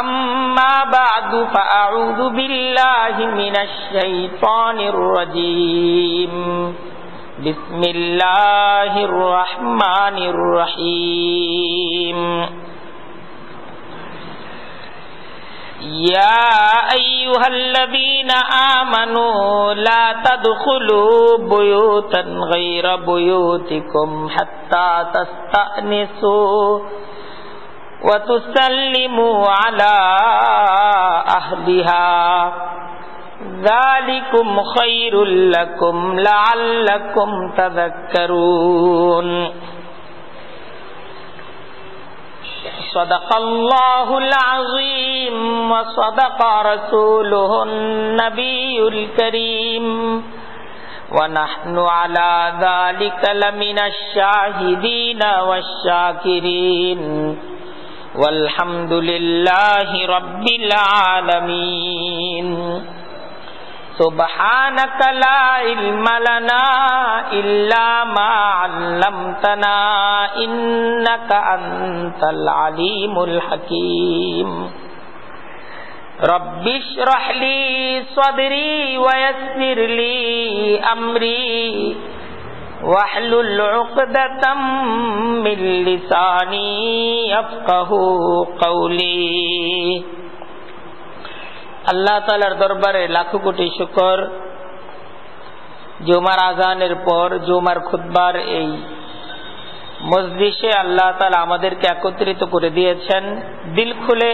أما بعد فأعوذ بالله من الشيطان الرجيم بسم الله الرحمن الرحيم يا أيها الذين آمنوا لا تدخلوا بيوتا غير بيوتكم حتى تستأنسوا وتسلموا على أهلها. ذلكم خير لكم لعلكم تذكرون. صدق الله العظيم وصدق رسوله النبي الكريم. ونحن على ذلك لمن الشاهدين والشاكرين. والحمد لله رب العالمين سبحانك لا علم لنا إلا ما علمتنا إنك أنت العليم الحكيم رب اشرح لي صدري ويسر لي أمري واحلل عقدة من لساني يفقه قولي আল্লাহ তালার দরবারে লাখো কোটি শুকর জুমার আজানের পর জুমার খুদ্বার এই মসজিষে আল্লাহ তালা আমাদেরকে একত্রিত করে দিয়েছেন দিল খুলে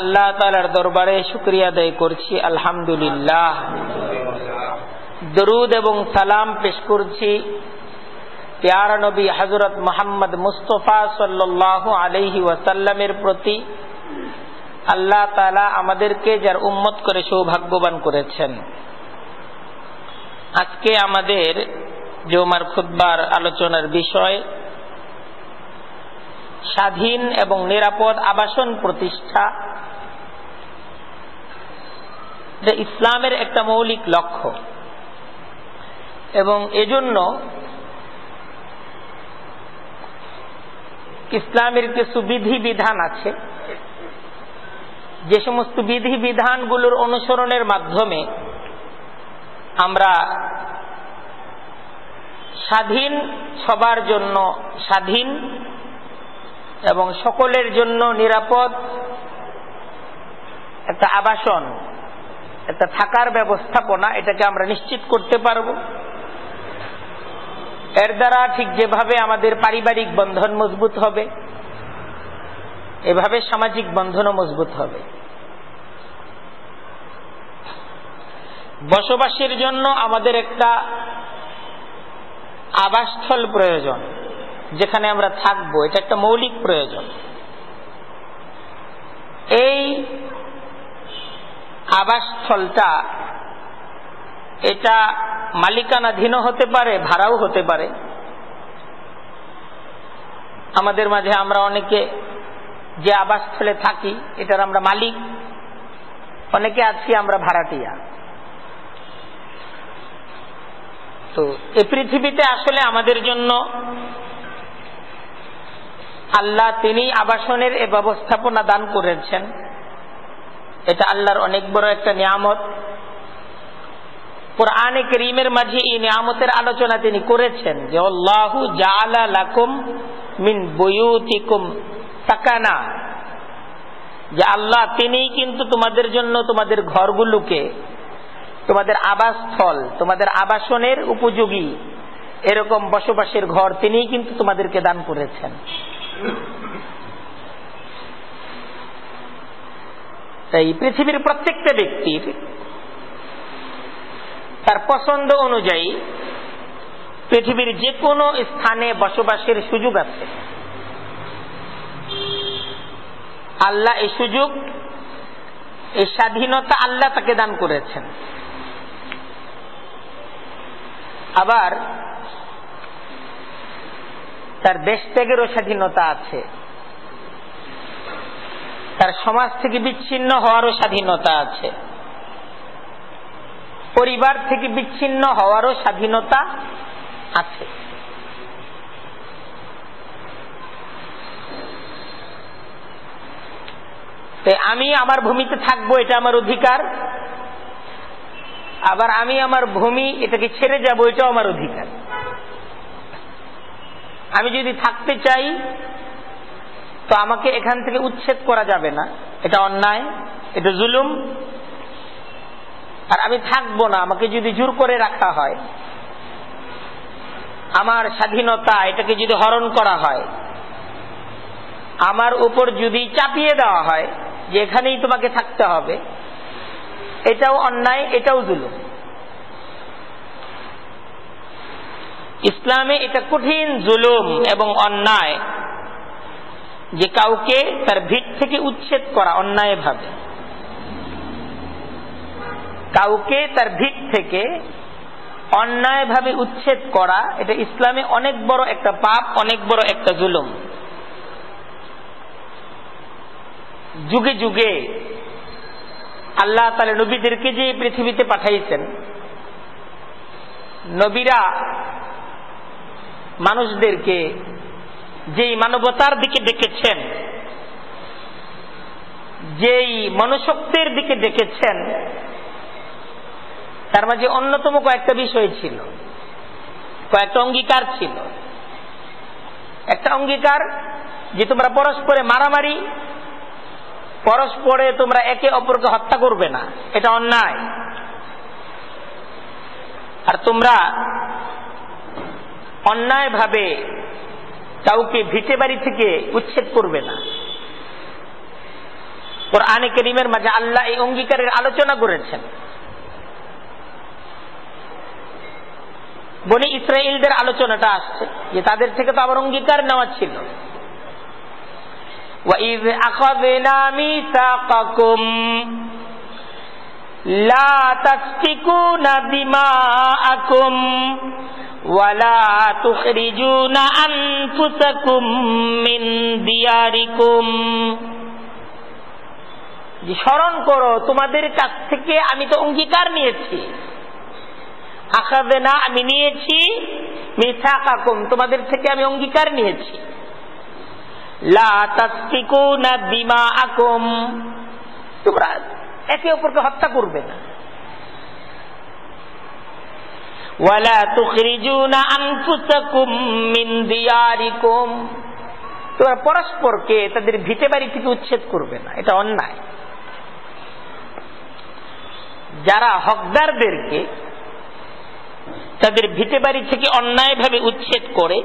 আল্লাহ তালার দরবারে শুক্রিয়া আদায় করছি আলহামদুলিল্লাহ দরুদ এবং সালাম পেশ করছি প্যার নবী হজরত মোহাম্মদ মুস্তফা সাল্লাহ আলহি ওয়াসাল্লামের প্রতি আল্লাহ তালা আমাদেরকে যার উম্মত করে সৌভাগ্যবান করেছেন। আজকে আমাদের জৌমার খুদ্বার আলোচনার বিষয় স্বাধীন এবং নিরাপদ আবাসন প্রতিষ্ঠা। ইসলামের একটা মৌলিক লক্ষ্য। এবং এজন্য ইসলামের কিছু বিধি বিধান আছে, যে সমস্ত বিধি বিধানগুলোর অনুসরণের মাধ্যমে আমরা স্বাধীন, সবার জন্য স্বাধীন এবং সকলের জন্য নিরাপদ একটা আবাসন, একটা থাকার ব্যবস্থাপনা এটাকে আমরা নিশ্চিত করতে পারব। এর দ্বারা ঠিক যেভাবে আমাদের পারিবারিক বন্ধন মজবুত হবে, এভাবে সামাজিক বন্ধনও মজবুত হবে। বসবাসের জন্য আমাদের একটা আবাসস্থল প্রয়োজন, যেখানে আমরা থাকব। এটা একটা মৌলিক প্রয়োজন। এই আবাসস্থলটা এটা মালিকানাধীনও হতে পারে, ভাড়াও হতে পারে। আমাদের মাঝে আমরা অনেকে যে আবাসস্থলে থাকি, এটার আমরা মালিক। অনেকে আছি, আমরা ভাড়াটিয়া। তো এই পৃথিবীতে আসলে আমাদের জন্য আল্লাহ তিনি আবাসনের এ ব্যবস্থাপনা দান করেছেন। এটা আল্লাহর অনেক বড় একটা নিয়ামত। কোরআনে করিমের মাঝে এই নিয়ামতের আলোচনা তিনি করেছেন যে, আল্লাহু লাকুম মিন বুয়ুতিকুম সাকানা। যে, আল্লাহ তিনিই কিন্তু তোমাদের জন্য তোমাদের ঘরগুলোকে, তোমাদের আবাসস্থল, তোমাদের আবাসনের উপযোগী, এরকম বসবাসের ঘর তিনিই কিন্তু তোমাদেরকে দান করেছেন। তাই পৃথিবীর প্রত্যেকটা ব্যক্তির তার পছন্দ অনুযায়ী পৃথিবীর যে কোনো স্থানে বসবাসের সুযোগ আছে। আল্লাহ এই সুযোগ, এই স্বাধীনতা আল্লাহ তাকে দান করেছেন। আবার তার দেশ ত্যাগেরও স্বাধীনতা আছে। তার সমাজ থেকে বিচ্ছিন্ন হওয়ারও স্বাধীনতা আছে। পরিবার থেকে বিচ্ছিন্ন হওয়ারও স্বাধীনতা আছে। আমি আমার ভূমিতে থাকব, এটা আমার অধিকার। আবার আমি আমার ভূমি এটাকে ছেড়ে যাব, এটাও আমার অধিকার। আমি যদি থাকতে চাই, তো আমাকে এখান থেকে উচ্ছেদ করা যাবে না। এটা অন্যায়, এটা জুলুম। আর আমি থাকব না, আমাকে যদি জোর করে রাখা হয়, আমার স্বাধীনতা এটাকে যদি হরণ করা হয়, আমার উপর যদি চাপিয়ে দেওয়া হয় যে এখানেই তোমাকে থাকতে হবে, এটাও অন্যায়, এটাও জুলুম। ইসলামে এটা কঠিন জুলুম এবং অন্যায় যে কাউকে তার ভিত থেকে উচ্ছেদ করা অন্যায় ভাবে কাউকে তার ভিত থেকে অন্যায়ভাবে উচ্ছেদ করা, এটা ইসলামে অনেক বড় একটা পাপ, অনেক বড় একটা জুলুম। যুগে যুগে আল্লাহ তালে নবীদেরকে যে পৃথিবীতে পাঠাইছেন, নবীরা মানুষদেরকে যেই মানবতার দিকে ডেকেছেন, যেই মনুষ্যত্বের দিকে ডেকেছেন তার মাঝে অন্যতম কয়েকটা বিষয় ছিল। কয়েকটা অঙ্গীকার ছিল। একটা অঙ্গীকার যে তোমরা পরস্পরে মারামারি, পরস্পরে তোমরা একে অপরকে হত্যা করবে না। এটা অন্যায়। আর তোমরা অন্যায়ভাবে কাউকে ভিটে বাড়ি থেকে উচ্ছেদ করবে না। ওর আনে করিমের মাঝে আল্লাহ এই অঙ্গীকারের আলোচনা করেছেন। বনি ইসরায়েলদের আলোচনাটা আসছে যে তাদের থেকে তো আবার অঙ্গীকার নেওয়া ছিল وَإِذْ أَخَذْنَا مِيثَاقَكُمْ لَا تَسْفِكُونَ دِمَاءَكُمْ وَلَا تُخْرِجُونَ أَنفُسَكُمْ مِنْ دِيَارِكُمْ যে স্মরণ করো তোমাদের কাছ থেকে আমি তো অঙ্গীকার নিয়েছি আমি নিয়েছি তোমাদের থেকে আমি অঙ্গীকার নিয়েছি। তোমরা একে অপরকে হত্যা করবে না। পরস্পরকে তাদের ভিটে বাড়ি থেকে উচ্ছেদ করবে না, এটা অন্যায়। যারা হকদারদেরকে তাদের ভিটে বাড়ি থেকে অন্যায়ভাবে উচ্ছেদ করে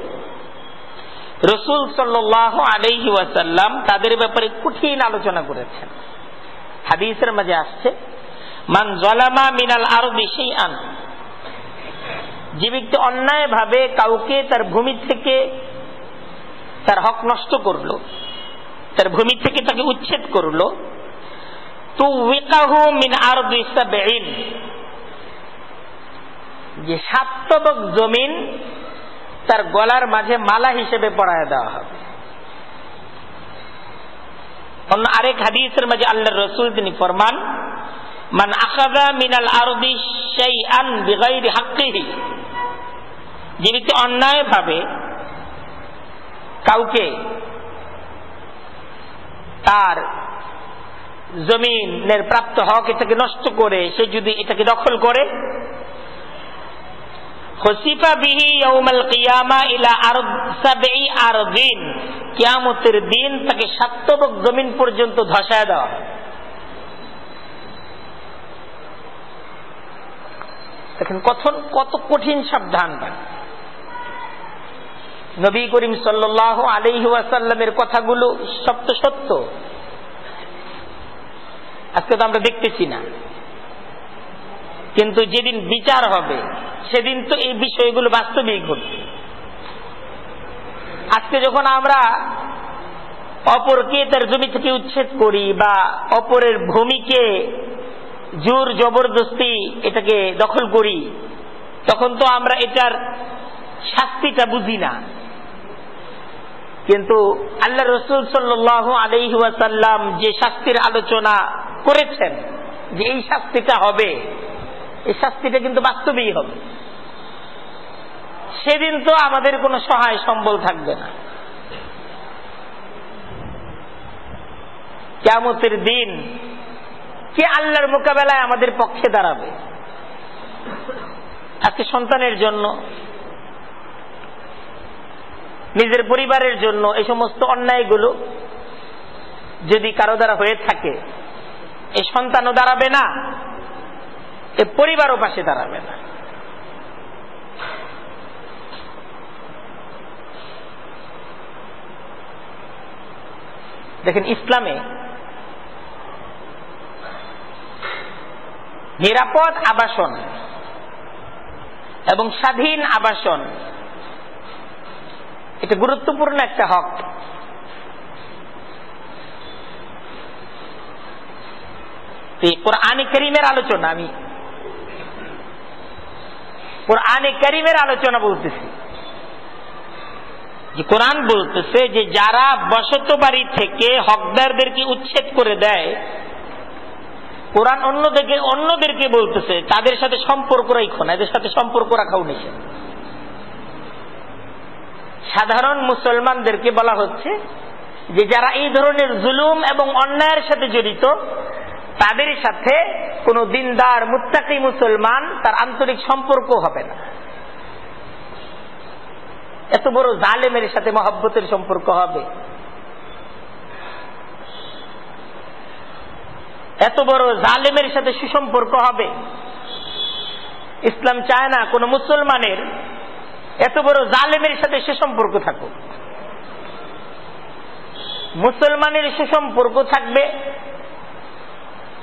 রসুল সাল্লাহ আলহি ওয়াসাল্লাম তাদের ব্যাপারে কঠিন আলোচনা করেছেন। হাদিসের মাঝে আসছে, মান জলামা মিনাল আরও বেশি আন যে ব্যক্তি অন্যায় ভাবে কাউকে তার ভূমি থেকে তার হক নষ্ট করল, তার ভূমি থেকে তাকে উচ্ছেদ করল তো মিন আর যে সাতবক জমিন তার গলার মাঝে মালা হিসেবে পড়ায় দেওয়া হবে। অন্য আরেক হাদিসের মাঝে আল্লাহ রসুল তিনি ফরমান, মান আখাদা মিনাল আরদি বিগাইরি হাক্কিহি। যে ব্যক্তি অন্যায় ভাবে কাউকে তার জমিনের প্রাপ্ত হক এটাকে নষ্ট করে, সে যদি এটাকে দখল করে কিয়ামতের দিন তাকে সাত্তবক জমিন পর্যন্ত ধসায় দেওয়া দেখেন কথন কত কঠিন সাবধান নবী করিম সাল্লাহ আলহি ওয়াসাল্লামের কথাগুলো তো সত্য। আজকে তো আমরা দেখতেছি না। কিন্তু যেদিন বিচার হবে, সেদিন তো এই বিষয়গুলো বাস্তবিক ঘটবে। আজকে যখন আমরা অপরকে তার জমি থেকে উচ্ছেদ করি বা অপরের ভূমিকে জোর জবরদস্তি এটাকে দখল করি, তখন তো আমরা এটার শাস্তিটা বুঝি না। কিন্তু আল্লাহ রসুল সাল্লাহ আলহাসাল্লাম যে শাস্তির আলোচনা করেছেন, যে এই শাস্তিটা হবে এই শাস্তিটা কিন্তু বাস্তবেই হবে। সেদিন তো আমাদের কোনো সহায় সম্বল থাকবে না। কেমতের দিন কে আল্লাহর মোকাবেলায় আমাদের পক্ষে দাঁড়াবে? আজকে সন্তানের জন্য, নিজের পরিবারের জন্য এই সমস্ত অন্যায়গুলো যদি কারও দ্বারা হয়ে থাকে, এই সন্তানও দাঁড়াবে না। পরিবারও পাশে দাঁড়াবে না। দেখেন ইসলামে নিরাপদ আবাসন এবং স্বাধীন আবাসন এটা গুরুত্বপূর্ণ একটা হক। কোরআনে করিমের আলোচনা আমি কোরআনে করিমের আলোচনা বলতেছি। কোরআন বলতেছে যে যারা বসত বাড়ি থেকে হকদারদেরকে উচ্ছেদ করে দেয়, কোরআন অন্যদেরকে অন্যদেরকে বলতেছে, তাদের সাথে সম্পর্ক রাখো না, এদের সাথে সম্পর্ক রাখাও নিষেধ। সাধারণ মুসলমানদেরকে বলা হচ্ছে যে যারা এই ধরনের জুলুম এবং অন্যায়ের সাথে জড়িত তাদের সাথে কোন দিনদার, মুত্তাকি মুসলমান, তার আন্তরিক সম্পর্ক হবে না। এত বড় জালেমের সাথে মহব্বতের সম্পর্ক হবে। এত বড় জালেমের সাথে সুসম্পর্ক হবে। ইসলাম চায় না কোন মুসলমানের এত বড় জালেমের সাথে সুসম্পর্ক থাকুক। মুসলমানের সুসম্পর্ক থাকবে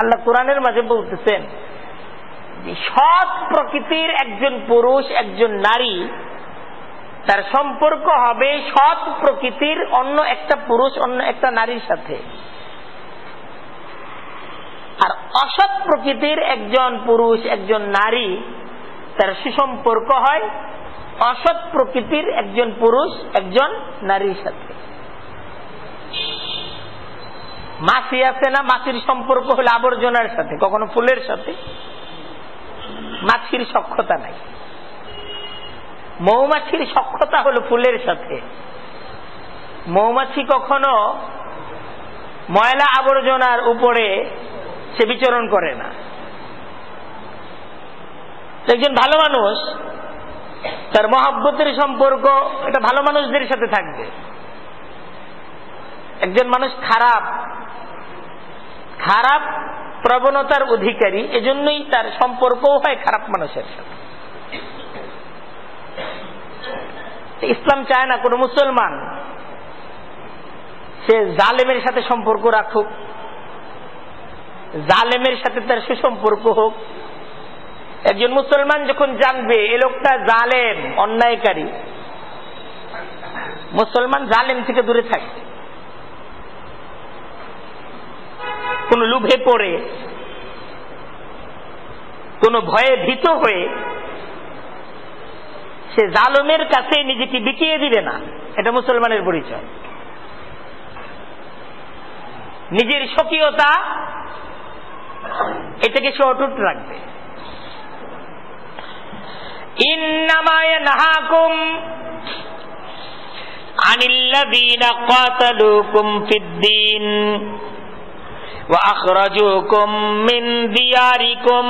আল্লাহ কোরআনের মাঝে বলতেছেন সৎ প্রকৃতির একজন পুরুষ, একজন নারী, তার সম্পর্ক হবে সৎ প্রকৃতির অন্য একটা পুরুষ, অন্য একটা নারীর সাথে। আর অসৎ প্রকৃতির একজন পুরুষ, একজন নারী, তার সুসম্পর্ক হয় অসৎ প্রকৃতির একজন পুরুষ, একজন নারীর সাথে। মাছি আছে না, মাছির সম্পর্ক হলো আবর্জনার সাথে, কখনো ফুলের সাথে। মাছির সক্ষতা নাই। মৌমাছির সক্ষতা হলো ফুলের সাথে। মৌমাছি কখনো ময়লা আবর্জনার উপরে সে বিচরণ করে না। একজন ভালো মানুষ, তার মহাব্বতের সম্পর্ক, এটা ভালো মানুষদের সাথে থাকবে। একজন মানুষ খারাপ খারাপ প্রবণতার অধিকারী, এজন্যই তার সম্পর্কও হয় খারাপ মানুষের সাথে। ইসলাম চায় না কোন মুসলমান সে জালেমের সাথে সম্পর্ক রাখুক, জালেমের সাথে তার সুসম্পর্ক হোক। একজন মুসলমান যখন জানবে, এ লোকটা জালেম, অন্যায়কারী, মুসলমান জালেম থেকে দূরে থাকবে কোন লুভে পড়ে, কোনো ভয়ে ভীত হয়ে, সে জালমের কাছে নিজেকে বিকিয়ে দিবে না। এটা মুসলমানের পরিচয়। নিজের স্বকীয়তা এটাকে সে অটুট রাখবে ইন্নামায় কাতালুকুম ফিদ্দীন। وأخرجوكم من دياركم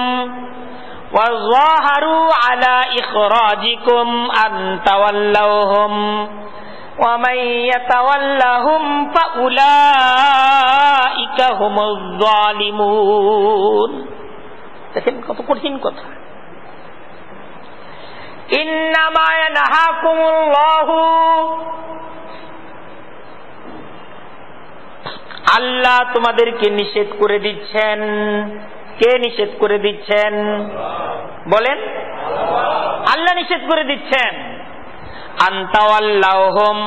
وظاهروا على إخراجكم أن تولوهم ومن يتولهم فأولئك هم الظالمون দেখেন কত কঠিন কথা ইন্নামা নাহাকুমুল্লাহু আল্লাহ তোমাদেরকে নিষেধ করে দিচ্ছেন। কে নিষেধ করে দিচ্ছেন? বলেন। আল্লাহ নিষেধ করে দিচ্ছেন। আন্তাওয়াল্লাহম,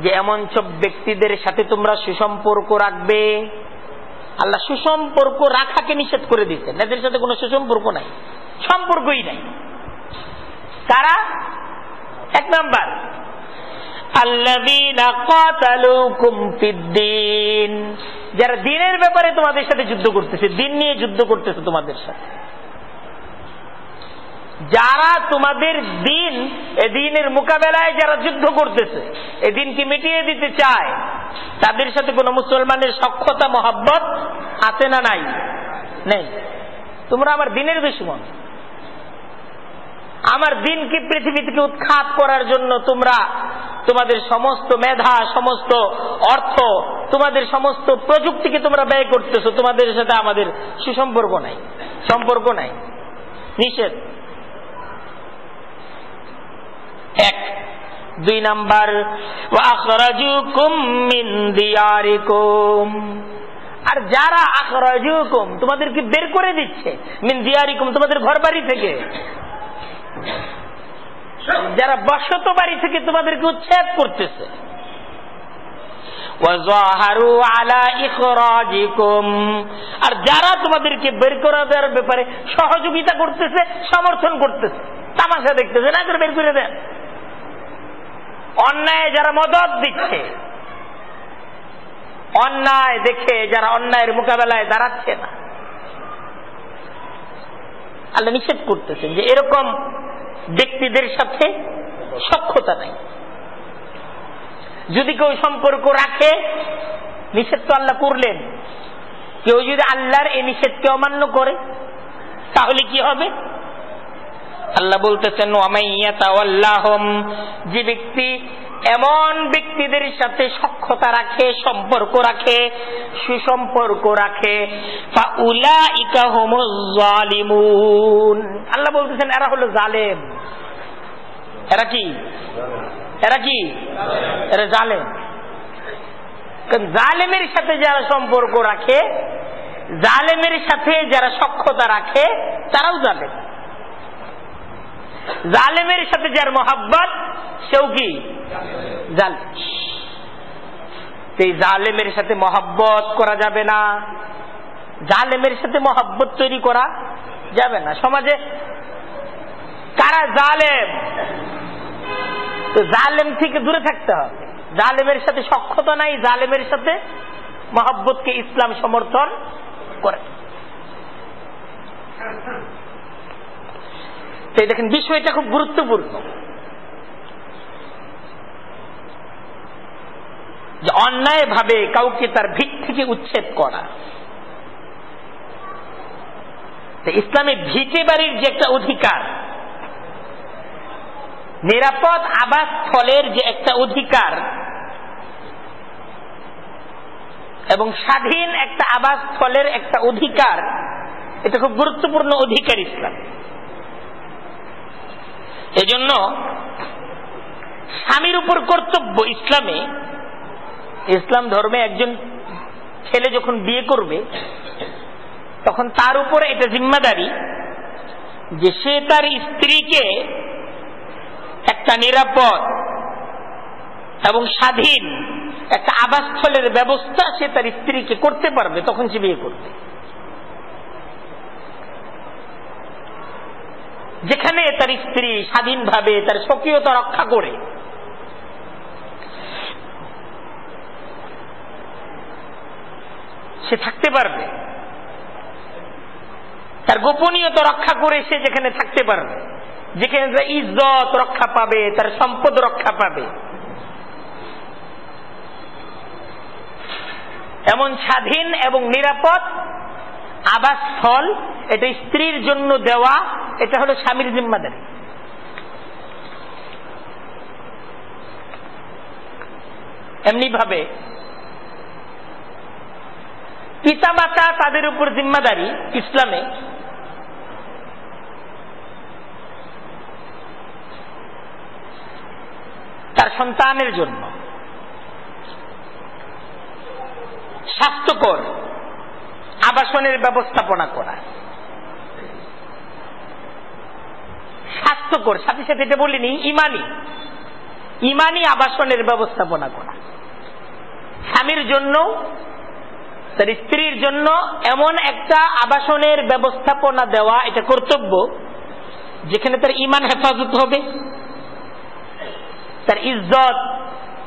যে এমন সব ব্যক্তিদের সাথে তোমরা সুসম্পর্ক রাখবে। আল্লাহ সুসম্পর্ক রাখাকে নিষেধ করে দিচ্ছেন। এদের সাথে কোনো সুসম্পর্ক নাই, সম্পর্কই নাই। তারা এক নাম্বার। যারা দিনের ব্যাপারে তোমাদের সাথে যুদ্ধ করতেছে, দিন নিয়ে যুদ্ধ করতেছে তোমাদের সাথে। যারা তোমাদের দিন, এ দিনের মোকাবেলায় যারা যুদ্ধ করতেছে, এ দিনকে মিটিয়ে দিতে চায়, তাদের সাথে কোন মুসলমানের সক্ষতা মহাব্বত আছে না নাই? নেই। তোমরা আমার দিনের দুশ্মন। আমার দিনকে পৃথিবী থেকে উৎখাত করার জন্য তোমরা তোমাদের সমস্ত মেধা, সমস্ত অর্থ, তোমাদের সমস্ত প্রযুক্তিকে তোমরা ব্যয় করতেছো, তোমাদের সাথে আমাদের সুসম্পর্ক নাই, সম্পর্ক নাই। নিষেধ। এক। দুই নাম্বার আর যারা আখরাজুকুম তোমাদেরকে বের করে দিচ্ছে, মিন দিয়ারিকুম তোমাদের ঘর বাড়ি থেকে। যারা বসত বাড়ি থেকে তোমাদেরকে উচ্ছেদ করতেছে। আর যারা তোমাদেরকে বের করে দেওয়ার ব্যাপারে সহযোগিতা করতেছে, সমর্থন করতেছে, তামাশা দেখতেছে, না বের করে দেন। অন্যায় যারা মদত দিচ্ছে, অন্যায় দেখে যারা অন্যায়ের মোকাবেলায় দাঁড়াচ্ছে না। আল্লাহ নিষেধ করতেছেন যে এরকম ব্যক্তিদের সাথে সক্ষতা নাই। যদি কেউ সম্পর্ক রাখে, নিষেধ তো আল্লাহ করলেন। কেউ যদি আল্লাহর এই নিষেধকে অমান্য করে, তাহলে কি হবে? আল্লাহ বলতেছেন যে ব্যক্তি এমন ব্যক্তিদের সাথে সক্ষতা রাখে, সম্পর্ক রাখে, সুসম্পর্ক রাখে। আল্লাহ বলতেছেন, এরা হলো জালেম। এরা কি? এরা কি? এরা জালেম। জালেমের সাথে যারা সম্পর্ক রাখে, জালেমের সাথে যারা সক্ষতা রাখে, তারাও জালেম। জালেমের সাথে যার মোহাব্বত সেও কি সেই জালেমের সাথে মহাব্বত করা যাবে না। জালেমের সাথে মহাব্বত তৈরি করা যাবে না। সমাজে কারা জালেম? তো জালেম থেকে দূরে থাকতে হবে। জালেমের সাথে সক্ষতা নাই, জালেমের সাথে মহাব্বতকে ইসলাম সমর্থন করে। দেখেন, বিষয়টা খুব গুরুত্বপূর্ণ। যে অন্যায় ভাবে কাউকে তার ভিত থেকে উচ্ছেদ করা। ইসলামে ভিটে বাড়ির যে একটা অধিকার, নিরাপদ আবাস স্থলের যে একটা অধিকার, এবং স্বাধীন একটা আবাস স্থলের একটা অধিকার, এটা খুব গুরুত্বপূর্ণ অধিকার ইসলাম। এজন্য স্বামীর উপর কর্তব্য ইসলামে ইসলাম ধর্মে একজন ছেলে যখন বিয়ে করবে, তখন তার উপর এটা জিম্মাদারি যে সে তার স্ত্রীকে একটা নিরাপদ এবং স্বাধীন একটা আবাসস্থলের ব্যবস্থা সে তার স্ত্রীকে করতে পারবে তখন সে বিয়ে করবে। যেখানে তার স্ত্রী স্বাধীনভাবে তার স্বকীয়তা রক্ষা করে সে থাকতে পারবে। তার গোপনীয়তা রক্ষা করে সে যেখানে থাকতে পারবে। যেখানে তার ইজ্জত রক্ষা পাবে, তার সম্পদ রক্ষা পাবে। এমন স্বাধীন এবং নিরাপদ আবাসস্থল এটা স্ত্রীর জন্য দেওয়া, এটা হলো স্বামীর জিম্মাদারি। এমনি ভাবে পিতামাতা তাদের উপর জিম্মাদারি ইসলামে। তার সন্তানের জন্য। স্বাস্থ্যকর আবাসনের ব্যবস্থাপনা করা। স্বাস্থ্যকর, সাথে সাথে এটা বলিনি, ইমানি। ইমানি আবাসনের ব্যবস্থাপনা করা। স্বামীর জন্য তার স্ত্রীর জন্য এমন একটা আবাসনের ব্যবস্থাপনা দেওয়া এটা কর্তব্য, যেখানে তার ইমান হেফাজত হবে, তার ইজ্জত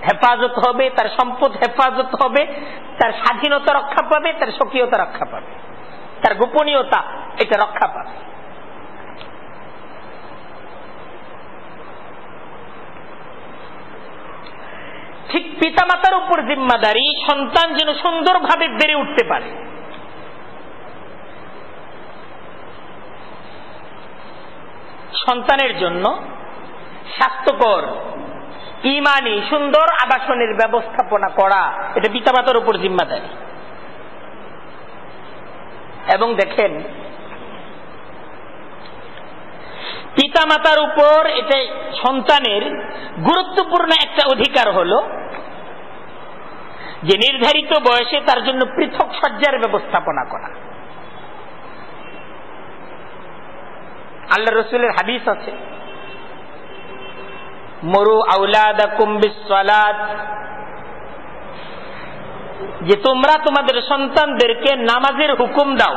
হেফাজত হবে, তার সম্পদ হেফাজত হবে, তার স্বাধীনতা রক্ষা পাবে, তার স্বকীয়তা রক্ষা পাবে, তার গোপনীয়তা এটা রক্ষা পাবে। ঠিক পিতামাতার উপর জিম্মাদারি, সন্তান যেন সুন্দরভাবে বেড়ে উঠতে পারে। সন্তানের জন্য স্বাস্থ্যকর, ইমানি, সুন্দর আবাসনের ব্যবস্থাপনা করা, এটা পিতামাতার উপর জিম্মাদারি। এবং দেখেন, পিতামাতার উপর এটা সন্তানের গুরুত্বপূর্ণ একটা অধিকার হল যে নির্ধারিত বয়সে তার জন্য পৃথক সজ্জার ব্যবস্থাপনা করা। আল্লাহ রসুলের হাদিস আছে, মরু আউলাদা কুম্বিসালাত যে তোমরা তোমাদের সন্তানদেরকে নামাজের হুকুম দাও।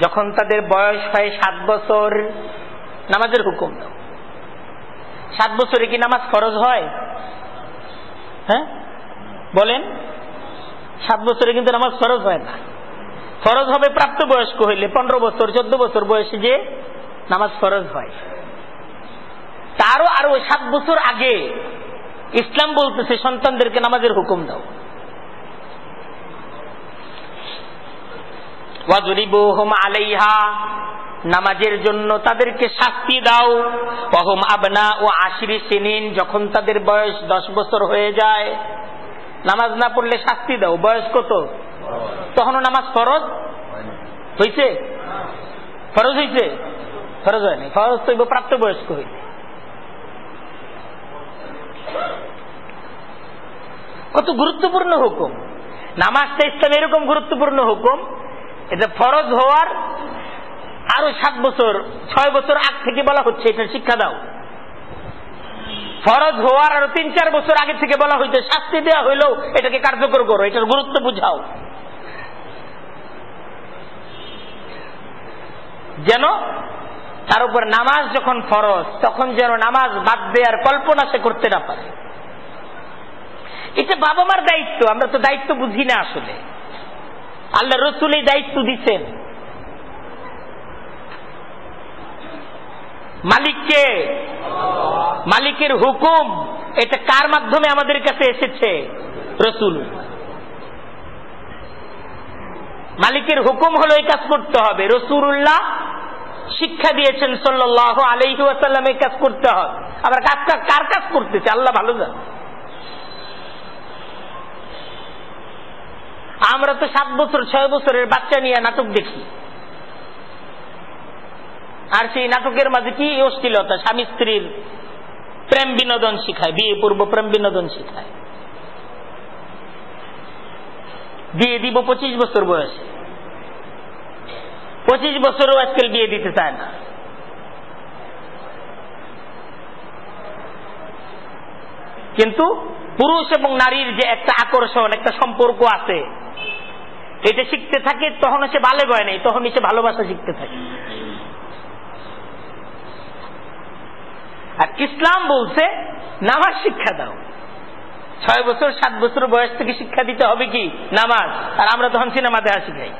যখন তাদের বয়স হয় সাত বছর, নামাজের হুকুম দাও। সাত বছরে কি নামাজ ফরজ হয়? হ্যাঁ? বলেন। সাত বছরে কিন্তু নামাজ ফরজ হয় না। ফরজ হবে প্রাপ্তবয়স্ক হইলে, পনেরো বছর, চোদ্দ বছর বয়সে যে নামাজ ফরজ হয়। তারও আরও সাত বছর আগে ইসলাম বলতেছে, সন্তানদেরকে নামাজের হুকুম দাও। আলাইহা। নামাজের জন্য তাদেরকে শাস্তি দাও। অহম আবনা ও আশিরি সিনিন, যখন তাদের বয়স দশ বছর হয়ে যায়, নামাজ না পড়লে শাস্তি দাও। বয়স কত? তখনও নামাজ ফরজ? হয়েছে ফরজ হয়েছে ফরজ হয়নি। ফরজ তো প্রাপ্তবয়স্ক হইলে কত গুরুত্বপূর্ণ হুকুম। নামাজটা ইসলাম এরকম গুরুত্বপূর্ণ হুকুম এটা ফরজ হওয়ার আরও সাত বছর, ছয় বছর আগ থেকে বলা হচ্ছে এটার শিক্ষা দাও। ফরজ হওয়ার আরও তিন, চার বছর আগে থেকে বলা হইতে শাস্তি দেওয়া হইলেও এটাকে কার্যকর করো, এটার গুরুত্ব বুঝাও। যেন তার উপর নামাজ যখন ফরজ, তখন যেন নামাজ বাদ দেওয়ার কল্পনা সে করতে না পারে। এটা বাবা মার দায়িত্ব, আমরা তো দায়িত্ব বুঝি না আসলে। আল্লাহ রসুল এই দায়িত্ব দিচ্ছেন মালিককে। মালিকের হুকুম, এটা কার মাধ্যমে আমাদের কাছে এসেছে? রসুল। মালিকের হুকুম হলো এই কাজ করতে হবে। রসুল্লাহ শিক্ষা দিয়েছেন সাল্লাহ আলহি আসাল্লাম এই কাজ করতে হবে। আবার কাজটা কার কাজ করতেছে? আল্লাহ ভালো জান। আমরা তো সাত বছর, ছয় বছরের বাচ্চা নিয়ে নাটক দেখি। আর সেই নাটকের মাঝে কি অশ্লীলতা? স্বামী স্ত্রীর প্রেম বিনোদন শিখায়, বিয়ে পূর্ব প্রেম বিনোদন শিখায়। বিয়ে দিব পঁচিশ বছর বয়সে। পঁচিশ বছরও আজকাল বিয়ে দিতে চায় না। কিন্তু পুরুষ এবং নারীর যে একটা আকর্ষণ, একটা সম্পর্ক আছে, এটা শিখতে থাকে, তখন সে বালে গয় নেই তখন সে ভালোবাসা শিখতে থাকে। আর ইসলাম বলছে, নামাজ শিক্ষা দাও। ছয় বছর, সাত বছর বয়স থেকে শিক্ষা দিতে হবে কি? নামাজ। আর আমরা তখন সিনেমা দেখা শিখাই।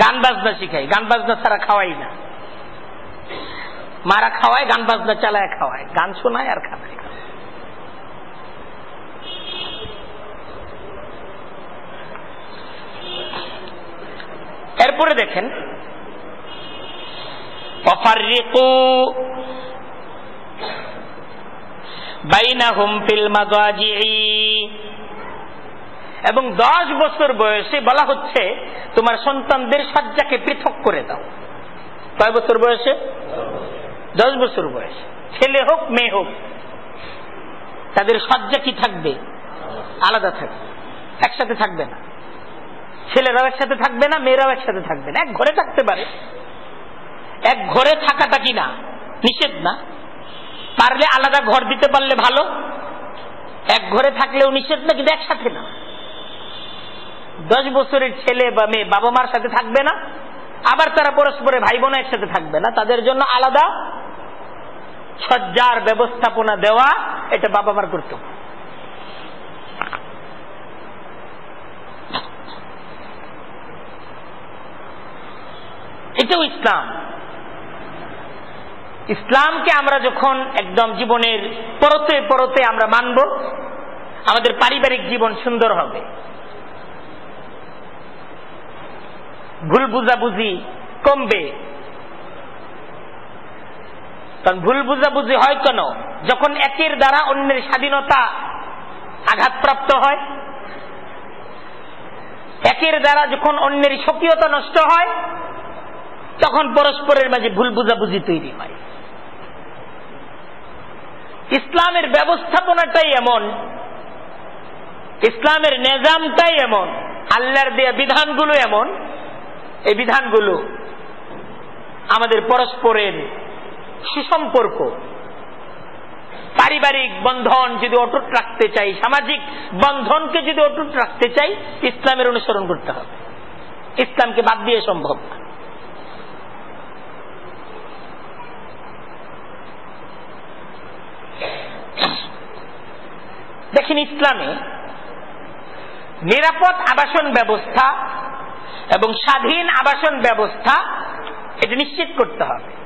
গান বাজনা শিখাই। গান বাজনা ছাড়া খাওয়াই না। মারা খাওয়ায়, গান বাজনা চালায়, খাওয়ায়। গান শোনায় আর খাওয়ায় এরপরে দেখেন এবং দশ বছর বয়সে বলা হচ্ছে, তোমার সন্তানদের সজ্জাকে পৃথক করে দাও। কয় বছর বয়সে? দশ বছর বয়সে। ছেলে হোক, মেয়ে হোক, তাদের সজ্জা কি থাকবে? আলাদা থাকবে, একসাথে থাকবে না। ছেলেরাও একসাথে থাকবে না, মেয়েরাও একসাথে থাকবে না, এক ঘরে থাকতে পারে। এক ঘরে থাকাটা কি না? নিষেধ না? পারলে আলাদা ঘর দিতে পারলে ভালো। এক ঘরে থাকলেও নিষেধ না, কিন্তু একসাথে না। দশ বছরের ছেলে বা মেয়ে বাবা মার সাথে থাকবে না, আবার তারা পরস্পরে ভাই বোন একসাথে থাকবে না। তাদের জন্য আলাদা সজ্জার ব্যবস্থাপনা দেওয়া, এটা বাবা মার কর্তব্য। এটাও ইসলাম। ইসলামকে আমরা যখন একদম জীবনের পরতে পরতে আমরা মানব, আমাদের পারিবারিক জীবন সুন্দর হবে। ভুল বুঝাবুঝি কমবে। কারণ ভুল বুঝাবুঝি হয় কেন? যখন একের দ্বারা অন্যের স্বাধীনতা আঘাতপ্রাপ্ত হয়, একের দ্বারা যখন অন্যের স্বকীয়তা নষ্ট হয়, তখন পরস্পরের মাঝে ভুল বুঝাবুঝি তৈরি হয়। ইসলামের ব্যবস্থাপনাটাই এমন। ইসলামের নিজামটাই এমন। আল্লাহর দেয়া বিধানগুলো এমন। এই বিধানগুলো আমাদের পরস্পরের সুসম্পর্ক, পারিবারিক বন্ধন যদি অটুট রাখতে চাই, সামাজিক বন্ধনকে যদি অটুট রাখতে চাই, ইসলামের অনুসরণ করতে হবে। ইসলামকে বাদ দিয়ে সম্ভব না। দেখেন ইসলামে নিরাপদ আবাসন ব্যবস্থা এবং স্বাধীন আবাসন ব্যবস্থা এটা নিশ্চিত করতে হবে।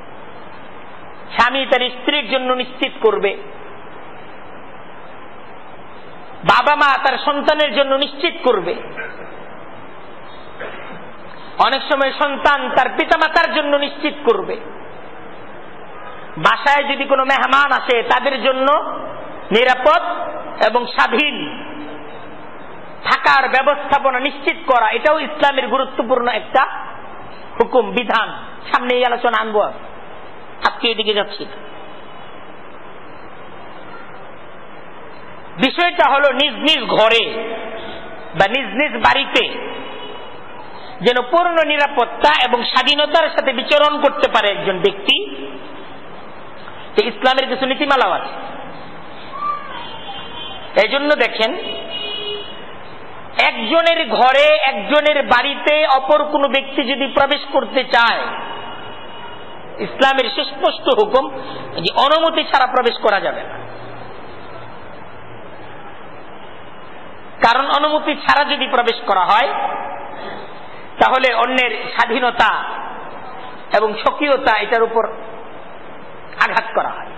স্বামী তার স্ত্রীর জন্য নিশ্চিত করবে। বাবা মা তার সন্তানের জন্য নিশ্চিত করবে। অনেক সময় সন্তান তার পিতামাতার জন্য নিশ্চিত করবে। বাসায় যদি কোনো মেহমান আসে, তাদের জন্য নিরাপদ এবং স্বাধীন থাকার ব্যবস্থাপনা নিশ্চিত করা, এটাও ইসলামের গুরুত্বপূর্ণ একটা হুকুম, বিধান। সামনে এই আলোচনা আনব আজকে এদিকে যাচ্ছি। বিষয়টা হলো নিজ নিজ ঘরে বা নিজ নিজ বাড়িতে যেন পূর্ণ নিরাপত্তা এবং স্বাধীনতার সাথে বিচরণ করতে পারে একজন ব্যক্তি ইসলামের কিছু নীতিমালাও আছে। এই জন্য দেখেন, একজনের ঘরে, একজনের বাড়িতে অপর কোন ব্যক্তি যদি প্রবেশ করতে চায়, ইসলামের সুস্পষ্ট হুকুম যে অনুমতি ছাড়া প্রবেশ করা যাবে না। কারণ অনুমতি ছাড়া যদি প্রবেশ করা হয়, তাহলে অন্যের স্বাধীনতা এবং স্বকীয়তা এটার উপর আঘাত করা হয়।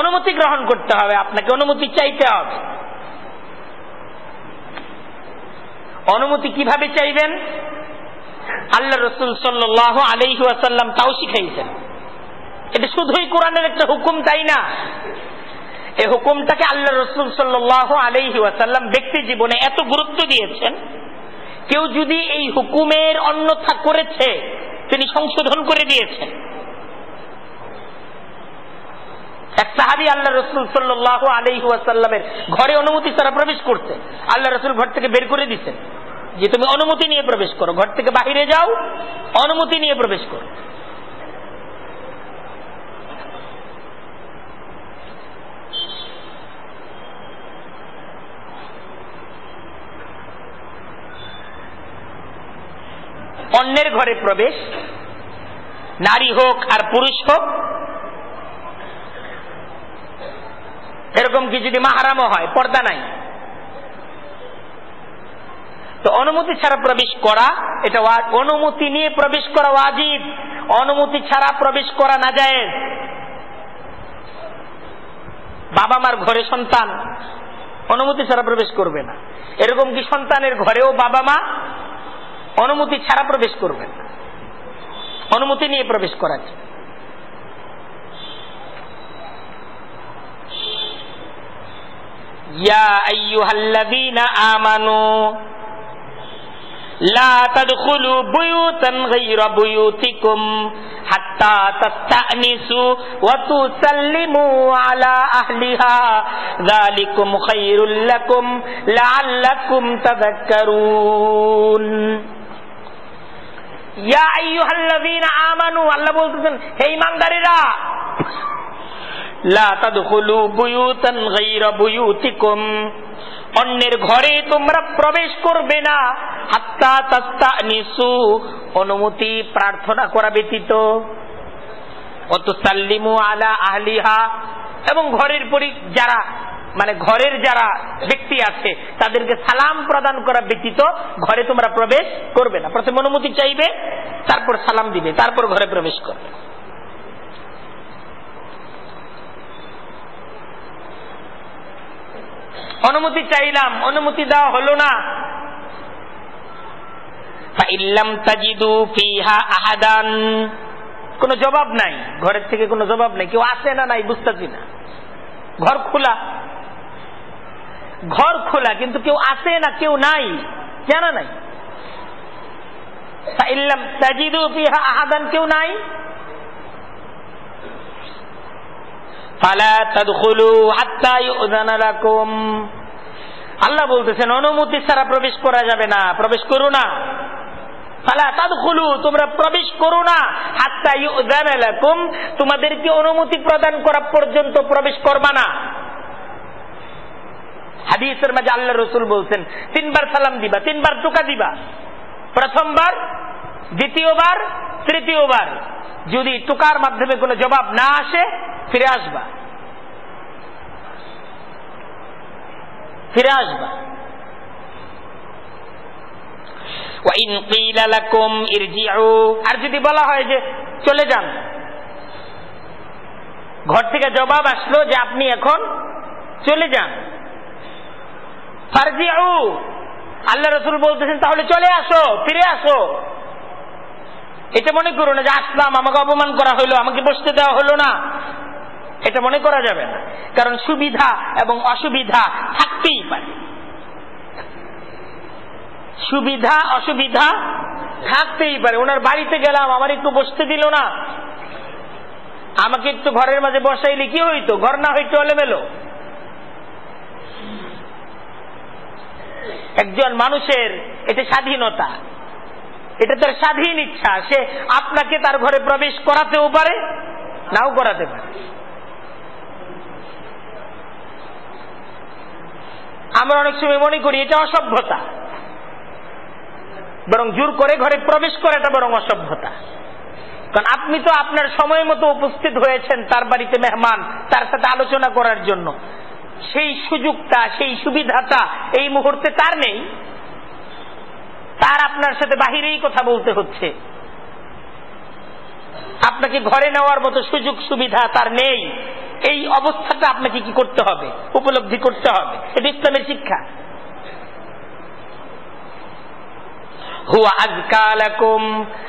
অনুমতি গ্রহণ করতে হবে, আপনাকে অনুমতি চাইতে হবে। অনুমতি কীভাবে চাইবেন? আল্লাহ রসুল সাল্লাহ আলহি তাও শিখাইছেন। এটা শুধুই কোরআনের একটা হুকুম, তাই না? এই হুকুমটাকে আল্লাহ রসুল সাল্লাহ আলহি আসাল্লাম ব্যক্তি জীবনে এত গুরুত্ব দিয়েছেন, কেউ যদি এই হুকুমের অন্যথা করেছে তিনি সংশোধন করে দিয়েছেন। এক সাহাবি আল্লাহ রসুল সাল্লাহ আলহি ঘরে অনুমতি ছাড়া প্রবেশ করতে আল্লাহ রসুল ঘর থেকে বের করে দিচ্ছেন যে, তুমি অনুমতি নিয়ে প্রবেশ করো। ঘর থেকে বাহিরে যাও, অনুমতি নিয়ে প্রবেশ করো। অন্যের ঘরে প্রবেশ, নারী হোক আর পুরুষ হোক, এরকম কি যদি মাহারামও হয়, পর্দা নাই। তো অনুমতি ছাড়া প্রবেশ করা, এটা অনুমতি নিয়ে প্রবেশ করা ওয়াজিব। অনুমতি ছাড়া প্রবেশ করা না যায় বাবা মার ঘরে সন্তান, অনুমতি ছাড়া প্রবেশ করবে না। এরকম কি সন্তানের ঘরেও বাবা মা অনুমতি ছাড়া প্রবেশ করবে না অনুমতি নিয়ে প্রবেশ করা যায় ইয়া আইয়ুহাল্লাযীনা আমানু لا تدخلوا بيوتا غير بيوتكم حتى تستأنسوا وتسلموا على أهلها ذلكم خير لكم لعلكم تذكرون অন্যের ঘরে তোমরা প্রবেশ করবে না, হাত্তা তাস্তা নিসু অনুমতি প্রার্থনা করা ব্যতীত। অত সাল্লিমু আলা আহলিহা, এবং ঘরের পরি, যারা মানে ঘরের যারা ব্যক্তি আছে, তাদেরকে সালাম প্রদান করা ব্যতীত ঘরে তোমরা প্রবেশ করবে না। প্রথমে অনুমতি চাইবে, তারপর সালাম দিবে, তারপর ঘরে প্রবেশ করবে। অনুমতি চাইলাম, অনুমতি দেওয়া হলো না। কোন জবাব নাই, ঘরের থেকে কোনো জবাব নাই, কেউ আসে না নাই, বুঝতেছি না। ঘর খোলা। ঘর খোলা, কিন্তু কেউ আসে না, কেউ নাই জানা নাই। কেউ নাই। আল্লাহ বলতেছেন, অনুমতি ছাড়া প্রবেশ করা যাবে না, প্রবেশ করো না। তোমরা প্রবেশ করো না। তোমাদেরকে অনুমতি প্রদান করা পর্যন্ত প্রবেশ করবা না। হাদিসের মাঝে আল্লাহ রসুল বলছেন, তিনবার সালাম দিবা, তিনবার টোকা দিবা। প্রথমবার, দ্বিতীয়বার, তৃতীয়বার। যদি টোকার মাধ্যমে কোনো জবাব না আসে, ফিরে আসবা। ফিরে আসবা। আর যদি বলা হয় যে, চলে যান। ঘর থেকে জবাব আসলো যে, আপনি এখন চলে যান। আল্লাহ রসুল বলতেছেন, তাহলে চলে আসো, ফিরে আসো। এটা মনে করো না যে, আসলাম, আমাকে অপমান করা হলো আমাকে বসতে দেওয়া হলো না। এটা মনে করা যাবে না। কারণ সুবিধা এবং অসুবিধা থাকতেই পারে। সুবিধা, অসুবিধা থাকতেই পারে। ওনার বাড়িতে গেলাম, আমার একটু বসতে দিল না। আমাকে একটু ঘরের মাঝে বসাইলে কি হইতো? ঘর না হইতো এলোমেলো। একজন মানুষের এটা স্বাধীনতা। এটা তার স্বাধীন ইচ্ছা। সে আপনাকে তার ঘরে প্রবেশ করাতেও পারে, নাও করাতে পারে। আমরা অনেক সময় মনে করি এটা অসভ্যতা। বরং জোর করে ঘরে প্রবেশ করাটা বরং অসভ্যতা। কারণ আপনি তো আপনার সময় মতো উপস্থিত হয়েছেন তার বাড়িতে মেহমান, তার সাথে আলোচনা করার জন্য। সেই সুযোগটা, সেই সুবিধাটা এই মুহূর্তে তার নেই। তার আপনার সাথে বাহিরেই কথা বলতে হচ্ছে। আপনাকে ঘরে নেওয়ার মতো সুযোগ সুবিধা তার নেই। এই অবস্থাটা আপনাকে কি করতে হবে? উপলব্ধি করতে হবে। এটা ইসলামের শিক্ষা।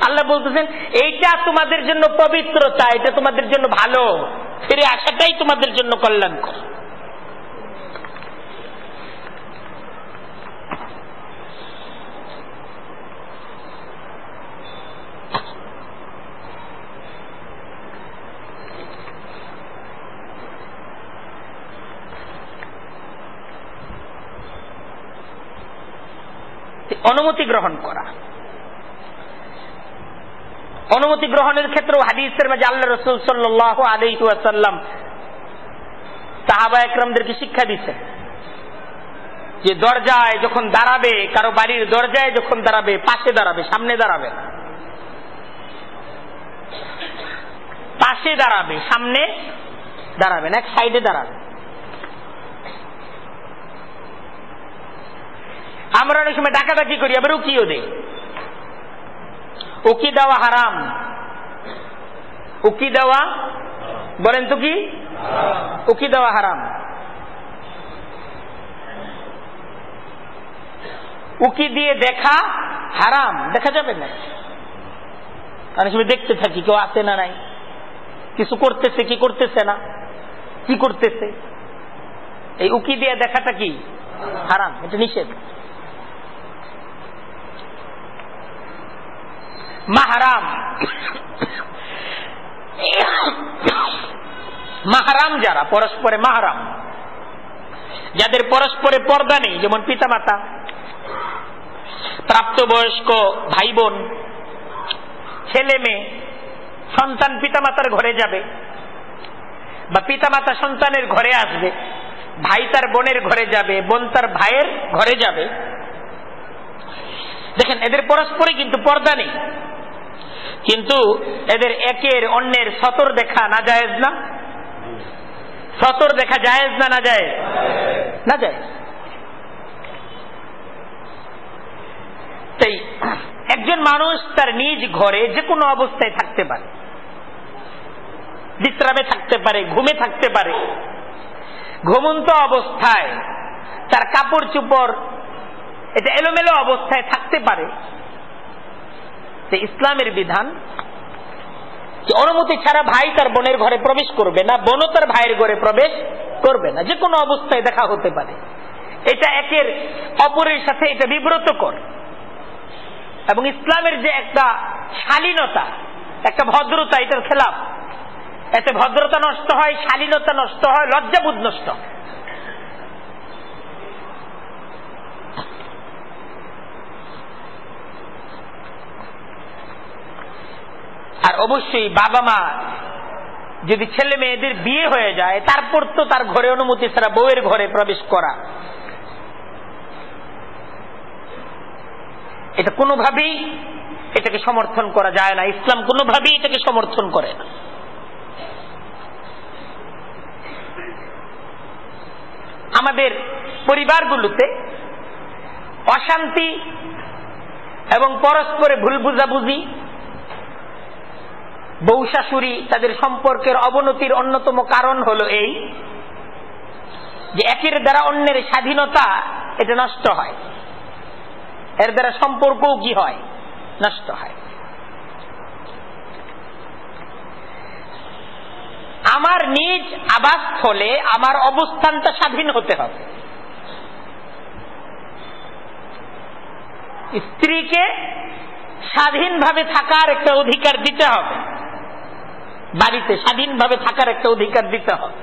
আল্লাহ বলতেছেন, এইটা তোমাদের জন্য পবিত্রতা, এটা তোমাদের জন্য ভালো। ফিরে আসাটাই তোমাদের জন্য কল্যাণকর। অনুমতি গ্রহণ করা। অনুমতি গ্রহণের ক্ষেত্রেও হাদিসের মাঝে আল্লাহ রসুল সাল্লাহ আলহাসাল্লাম সাহাবা একরমদেরকে শিক্ষা দিচ্ছেন যে দরজায় যখন দাঁড়াবে, কারও বাড়ির দরজায় যখন দাঁড়াবে, পাশে দাঁড়াবে, সামনে দাঁড়াবে পাশে দাঁড়াবে, সামনে দাঁড়াবে না, এক সাইডে দাঁড়াবে। আমরা অনেক সময় ডাকাডাকি করি, আবার উকিও দেই। উকি দেওয়া হারাম। উকি দেওয়া, বলেন তো কি? উকি দেওয়া হারাম। উকি দিয়ে দেখা হারাম, দেখা যাবে না। অনেক সময় দেখতে থাকি, কেউ আসে না নাই। কিছু করতেছে, কি করতেছে না? কি করতেছে? এই উকি দিয়ে দেখাটা কি? হারাম, এটা নিষেধ। মাহারাম। মাহারাম যারা, পরস্পরে মাহারাম। যাদের পরস্পরে পর্দা নেই, যেমন পিতামাতা, প্রাপ্তবয়স্ক ভাই বোন ছেলে মেয়ে, সন্তান পিতামাতার ঘরে যাবে বা পিতামাতা সন্তানের ঘরে আসবে, ভাই তার বোনের ঘরে যাবে, বোন তার ভাইয়ের ঘরে যাবে। দেখেন, এদের পরস্পরে কিন্তু পর্দা নেই। কিন্তু এদের একের অন্যের সতর দেখা না জায়েজ না? সতর দেখা জায়েজ না না যায় না যায় তাই একজন মানুষ তার নিজ ঘরে যে কোনো অবস্থায় থাকতে পারে। বিশ্রামে থাকতে পারে, ঘুমে থাকতে পারে। ঘুমন্ত অবস্থায় তার কাপড় চুপড়, এটা এলোমেলো অবস্থায় থাকতে পারে। ইসলামের বিধান অনুমতি ছাড়া ভাই তার বোনের ঘরে প্রবেশ করবে না, বোনও তার ভাইয়ের ঘরে প্রবেশ করবে না। যে কোনো অবস্থায় দেখা হতে পারে। এটা একের অপরের সাথে এটা বিব্রত কর এবং ইসলামের যে একটা শালীনতা, একটা ভদ্রতা, এটার খেলাফ। এতে ভদ্রতা নষ্ট হয়, শালীনতা নষ্ট হয়, লজ্জাবোধ নষ্ট আর অবশ্যই বাবা মা যদি ছেলে মেয়েদের বিয়ে হয়ে যায়, তারপর তো তার ঘরে অনুমতি ছাড়া বউয়ের ঘরে প্রবেশ করা। এটা কোনোভাবেই এটাকে সমর্থন করা যায় না। ইসলাম কোনোভাবেই এটাকে সমর্থন করে না। আমাদের পরিবারগুলোতে অশান্তি এবং পরস্পরে ভুল বুঝাবুঝি বউ শাশুড়ি তাদের সম্পর্কের অবনতির অন্যতম কারণ হলো এই যে একের দ্বারা অন্যের স্বাধীনতা, এটা নষ্ট হয়। এর দ্বারা সম্পর্কও কি হয়? নষ্ট হয়। আমার নিজ আবাসস্থলে আমার অবস্থানটা স্বাধীন হতে হবে। স্ত্রীকে স্বাধীনভাবে থাকার একটা অধিকার দিতে হবে। বাড়িতে স্বাধীনভাবে থাকার একটা অধিকার দিতে হবে।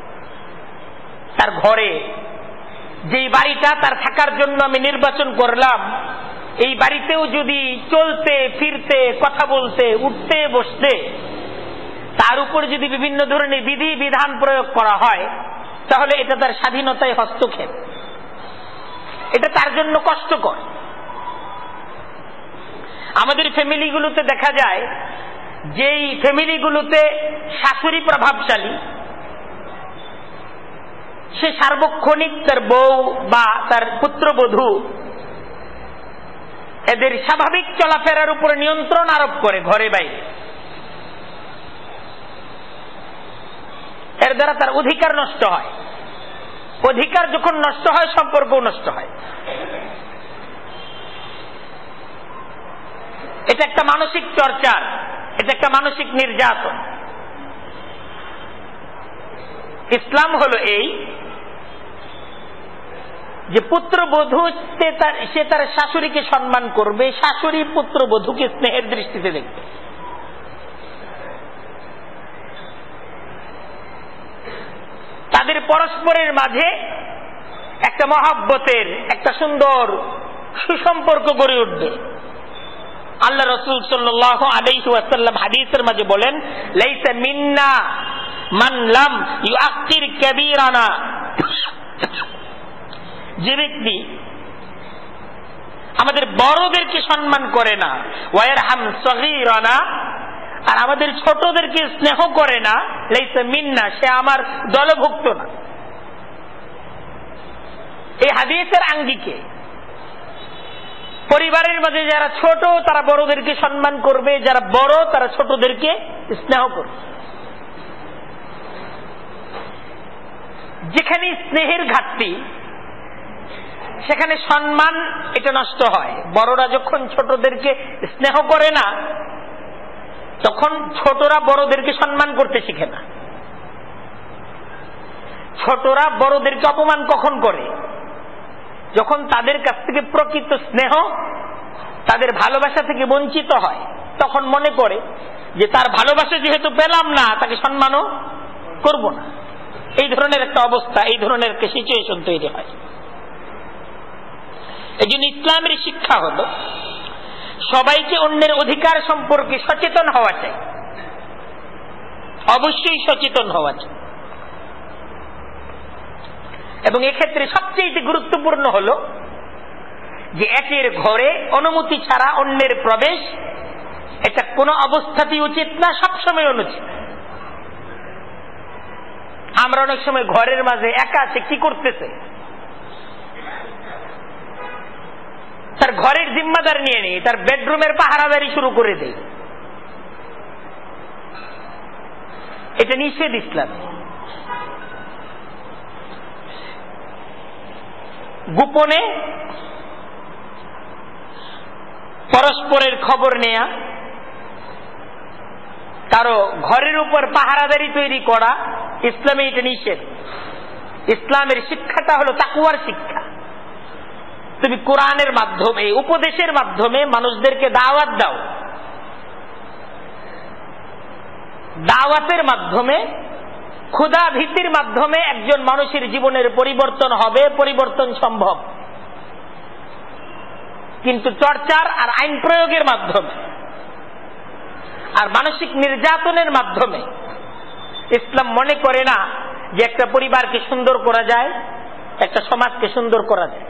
তার ঘরে যেই বাড়িটা তার থাকার জন্য আমি নির্বাচন করলাম, এই বাড়িতেও যদি চলতে, ফিরতে, কথা বলতে, উঠতে, বসতে, তার উপর যদি বিভিন্ন ধরনের বিধি, বিধান প্রয়োগ করা হয়, তাহলে এটা তার স্বাধীনতায় হস্তক্ষেপ। এটা তার জন্য কষ্টকর। আমাদের ফ্যামিলিগুলোতে দেখা যায় যেই ফ্যামিলিগুলোতে শাশুড়ি প্রভাবশালী, সে সার্বক্ষণিক তার বউ বা তার পুত্রবধূ, এদের স্বাভাবিক চলাফেরার উপরে নিয়ন্ত্রণ আরোপ করে ঘরে বাইরে। এর দ্বারা তার অধিকার নষ্ট হয়। অধিকার যখন নষ্ট হয়, সম্পর্কও নষ্ট হয়। এটা একটা মানসিক চর্চার এটা একটা মানসিক নির্যাতন। ইসলাম হলো এই যে পুত্রবধূ সে তার শাশুড়িকে সম্মান করবে, শাশুড়ি পুত্রবধূকে স্নেহের দৃষ্টিতে দেখবে। তাদের পরস্পরের মাঝে একটা মহাব্বতের, একটা সুন্দর সুসম্পর্ক গড়ে উঠবে। আল্লাহ রসুল সাল্লাহ আলাইসাল্লাম হাদিসের মাঝে বলেন, লাইসা মিন্না মানলাম ইউ আকির কবিরানা। যে ব্যক্তি আমাদের বড়দেরকে সম্মান করে না ওয়ার হাম সহিরানা আর আমাদের ছোটদেরকে স্নেহ করে না, লাইসা মিন্না, সে আমার দলভুক্ত না। এই হাদিসের আঙ্গিকে পরিবারের মাঝে যারা ছোট, তারা বড়দেরকে সম্মান করবে। যারা বড়, তারা ছোটদেরকে স্নেহ করবে। যেখানে স্নেহের ঘাটতি, সেখানে সম্মান, এটা নষ্ট হয়। বড়রা যখন ছোটদেরকে স্নেহ করে না, তখন ছোটরা বড়দেরকে সম্মান করতে শিখে না। ছোটরা বড়দেরকে অপমান কখন করে? যখন তাদের কাছ থেকে প্রকৃত স্নেহ, তাদের ভালোবাসা থেকে বঞ্চিত হয়, তখন মনে করে যে তার ভালোবাসা যেহেতু পেলাম না, তাকে সম্মানও করব না। এই ধরনের একটা অবস্থা, এই ধরনের একটা সিচুয়েশন তৈরি হয়। এই জন্য ইসলামের শিক্ষা হল, সবাইকে অন্যের অধিকার সম্পর্কে সচেতন হওয়া চাই। অবশ্যই সচেতন হওয়া চাই। এবং এক্ষেত্রে সবচেয়ে গুরুত্বপূর্ণ হল যে একের ঘরে অনুমতি ছাড়া অন্যের প্রবেশ, এটা কোনো অবস্থাতেই উচিত না, সবসময় অনুচিত। আমরা অনেক সময় ঘরের মাঝে একা আছে, কি করতেছে? তার ঘরের জিম্মাদার নিয়ে নেই, তার বেডরুমের পাহারাদারি শুরু করে দেয় এটা নিষেধ ইসলামে। গোপনে পরস্পরের খবর নেয়া কারও ঘরের উপর পাহারাদারি তৈরি করা, ইসলামে এটা নিষেধ। ইসলামের শিক্ষাটা হলো তাকুয়ার শিক্ষা। তুমি কোরআনের মাধ্যমে, উপদেশের মাধ্যমে মানুষদেরকে দাওয়াত দাও। দাওয়াতের মাধ্যমে ক্ষুধা ভীতির মাধ্যমে একজন মানুষের জীবনের পরিবর্তন হবে, পরিবর্তন সম্ভব। কিন্তু চর্চার আর আইন প্রয়োগের মাধ্যমে আর মানসিক নির্যাতনের মাধ্যমে ইসলাম মনে করে না যে একটা পরিবারকে সুন্দর করা যায়, একটা সমাজকে সুন্দর করা যায়।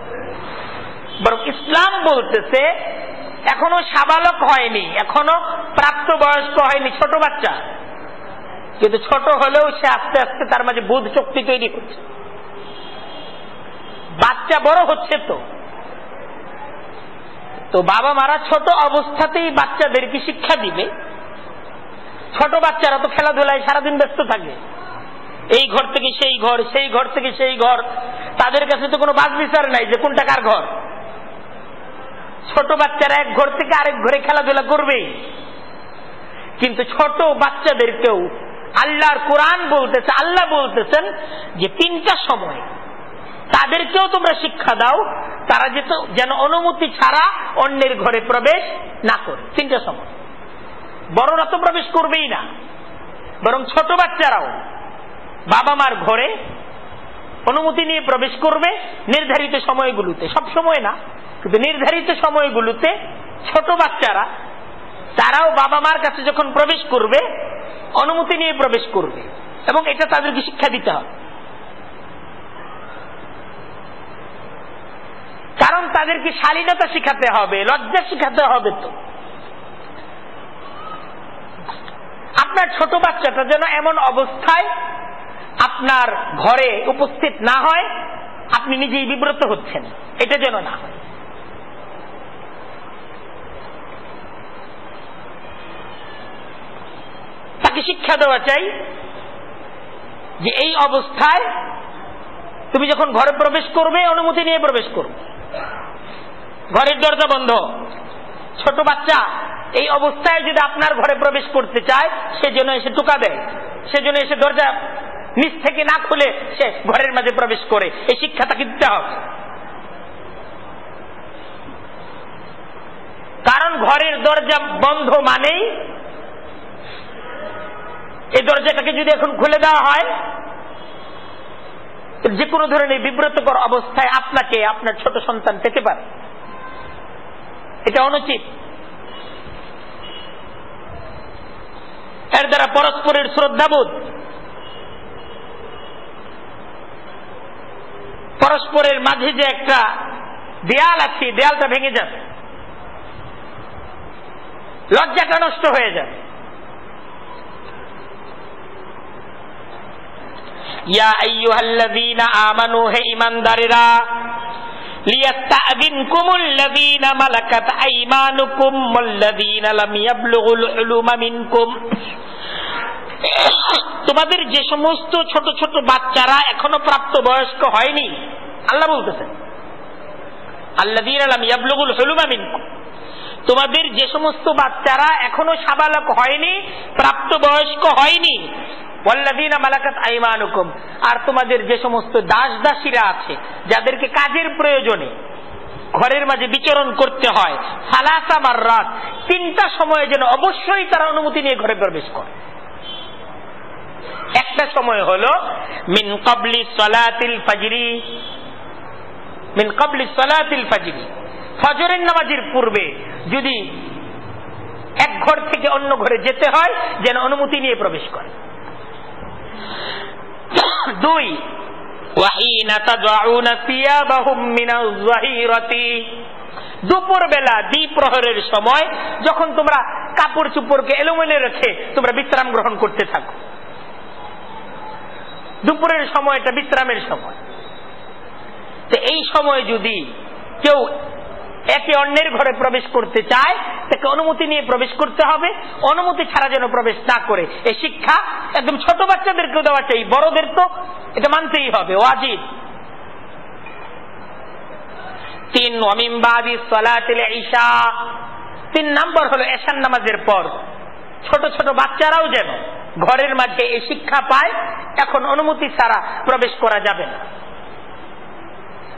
বরং ইসলাম বলতেছে, এখনও সাবালক হয়নি, এখনও প্রাপ্ত বয়স্ক হয়নি, ছোট বাচ্চা। কিন্তু ছোট হলেও সে আস্তে আস্তে তার মাঝে বুধ শক্তি তৈরি করছে। বাচ্চা বড় হচ্ছে তো। তো বাবা মারা ছোট অবস্থাতেই বাচ্চাদেরকে শিক্ষা দিবে। ছোট বাচ্চারা তো খেলাধুলায় সারাদিন ব্যস্ত থাকে। এই ঘর থেকে সেই ঘর সেই ঘর থেকে সেই ঘর। তাদের কাছে তো কোনো বাস বিচার নাই যে কোনটা কার ঘর। ছোট বাচ্চারা এক ঘর থেকে আরেক ঘরে খেলাধুলা করবে। কিন্তু ছোট বাচ্চাদেরকেও আল্লাহর কোরআন বলতেছে, আল্লাহ বলতেছেন যে তিনটা সময় তাদেরকেও তোমরা শিক্ষা দাও, তারা যেত যেন অনুমতি ছাড়া অন্যের ঘরে প্রবেশ না করে। তিনটা সময়। বড়রা তো প্রবেশ করবেই না। বরং ছোট বাচ্চারাও বাবা মার ঘরে অনুমতি নিয়ে প্রবেশ করবে নির্ধারিত সময়গুলোতে। সব সময় না, কিন্তু নির্ধারিত সময়গুলোতে ছোট বাচ্চারা, তারাও বাবা মার কাছে যখন প্রবেশ করবে, অনুমতি নিয়ে প্রবেশ করবে এবং এটা তাদেরকে শিক্ষা দিতে হবে। কারণ তাদেরকে শালীনতা শিখাতে হবে, লজ্জা শিখাতে হবে তো। আপনার ছোট বাচ্চাটা যেন এমন অবস্থায় আপনার ঘরে উপস্থিত না হয়, আপনি নিজেই বিব্রত হচ্ছেন। এটা যেন না হয়। তাকে শিক্ষা দেওয়া চাই যে এই অবস্থায় তুমি যখন ঘরে প্রবেশ করবে, অনুমতি নিয়ে প্রবেশ করবে। ঘরের দরজা বন্ধ। ছোট বাচ্চা, এই অবস্থায় যদি আপনার ঘরে প্রবেশ করতে চায় সেজন্য এসে টুকা দেয় সেজন্য এসে দরজা নিচ থেকে না খুলে সে ঘরের মাঝে প্রবেশ করে। এই শিক্ষা তাকে দিতে হবে। কারণ ঘরের দরজা বন্ধ মানেই এই দরজাটাকে যদি এখন খুলে দেওয়া হয়, যে কোনো ধরনের বিব্রতকর অবস্থায় আপনাকে আপনার ছোট সন্তান পেতে পারে। এটা অনুচিত। এর দ্বারা পরস্পরের শ্রদ্ধাবোধ পরস্পরের মাঝে যে একটা দেয়াল আছে দেয়ালটা ভেঙে যাবে লজ্জাটা নষ্ট হয়ে যাবে ইয়া আইয়ুহাল্লাযীনা আমানু হে ঈমানদারেরা ليستأذنكم الذين ملكت أيمانكم والذين لم يبلغوا الحلم منكم তোমাদের যে সমস্ত ছোট ছোট বাচ্চারা এখনও প্রাপ্ত বয়স্ক হয়নি, আল্লাহ বলতেছেন তোমাদের যে সমস্ত বাচ্চারা এখনও সাবালক হয়নি প্রাপ্ত বয়স্ক হয়নি আর তোমাদের যে সমস্ত দাস দাসীরা আছে, যাদেরকে কাজের প্রয়োজনে ঘরের মাঝে বিচরণ করতে হয়, সালাসা মার রাত তিনটা সময়ে যেন অবশ্যই তারা অনুমতি নিয়ে ঘরে প্রবেশ করে। একটা সময় হলো, মিন কবলি সলাতিল ফাজরি। মিন কবলি সলাতিল ফাজরি। ফজরের নামাজের পূর্বে যদি এক ঘর থেকে অন্য ঘরে যেতে হয়, যেন অনুমতি নিয়ে প্রবেশ করে। দুই দুপুর বেলা দ্বিপ্রহরের সময়, যখন তোমরা কাপড় চুপড়কে এলোমেলে রেখে তোমরা বিশ্রাম গ্রহণ করতে থাকো। দুপুরের সময়টা বিশ্রামের সময়। তো এই সময় যদি কেউ একে অন্যের ঘরে প্রবেশ করতে চায়, তাকে অনুমতি নিয়ে প্রবেশ করতে হবে। অনুমতি ছাড়া যেন প্রবেশ না করে। এই শিক্ষা একদম ছোট বাচ্চাদেরকে দেওয়া চাই বড়দের তো এটা মানতেই হবে, ওয়াজিব। তিন অমিমবাদি সলাতিল ঈশা। তিন নাম্বার হলো এশান নামাজের পর। ছোট ছোট বাচ্চারাও যেন ঘরের মাঝে এই শিক্ষা পায়, এখন অনুমতি ছাড়া প্রবেশ করা যাবে না।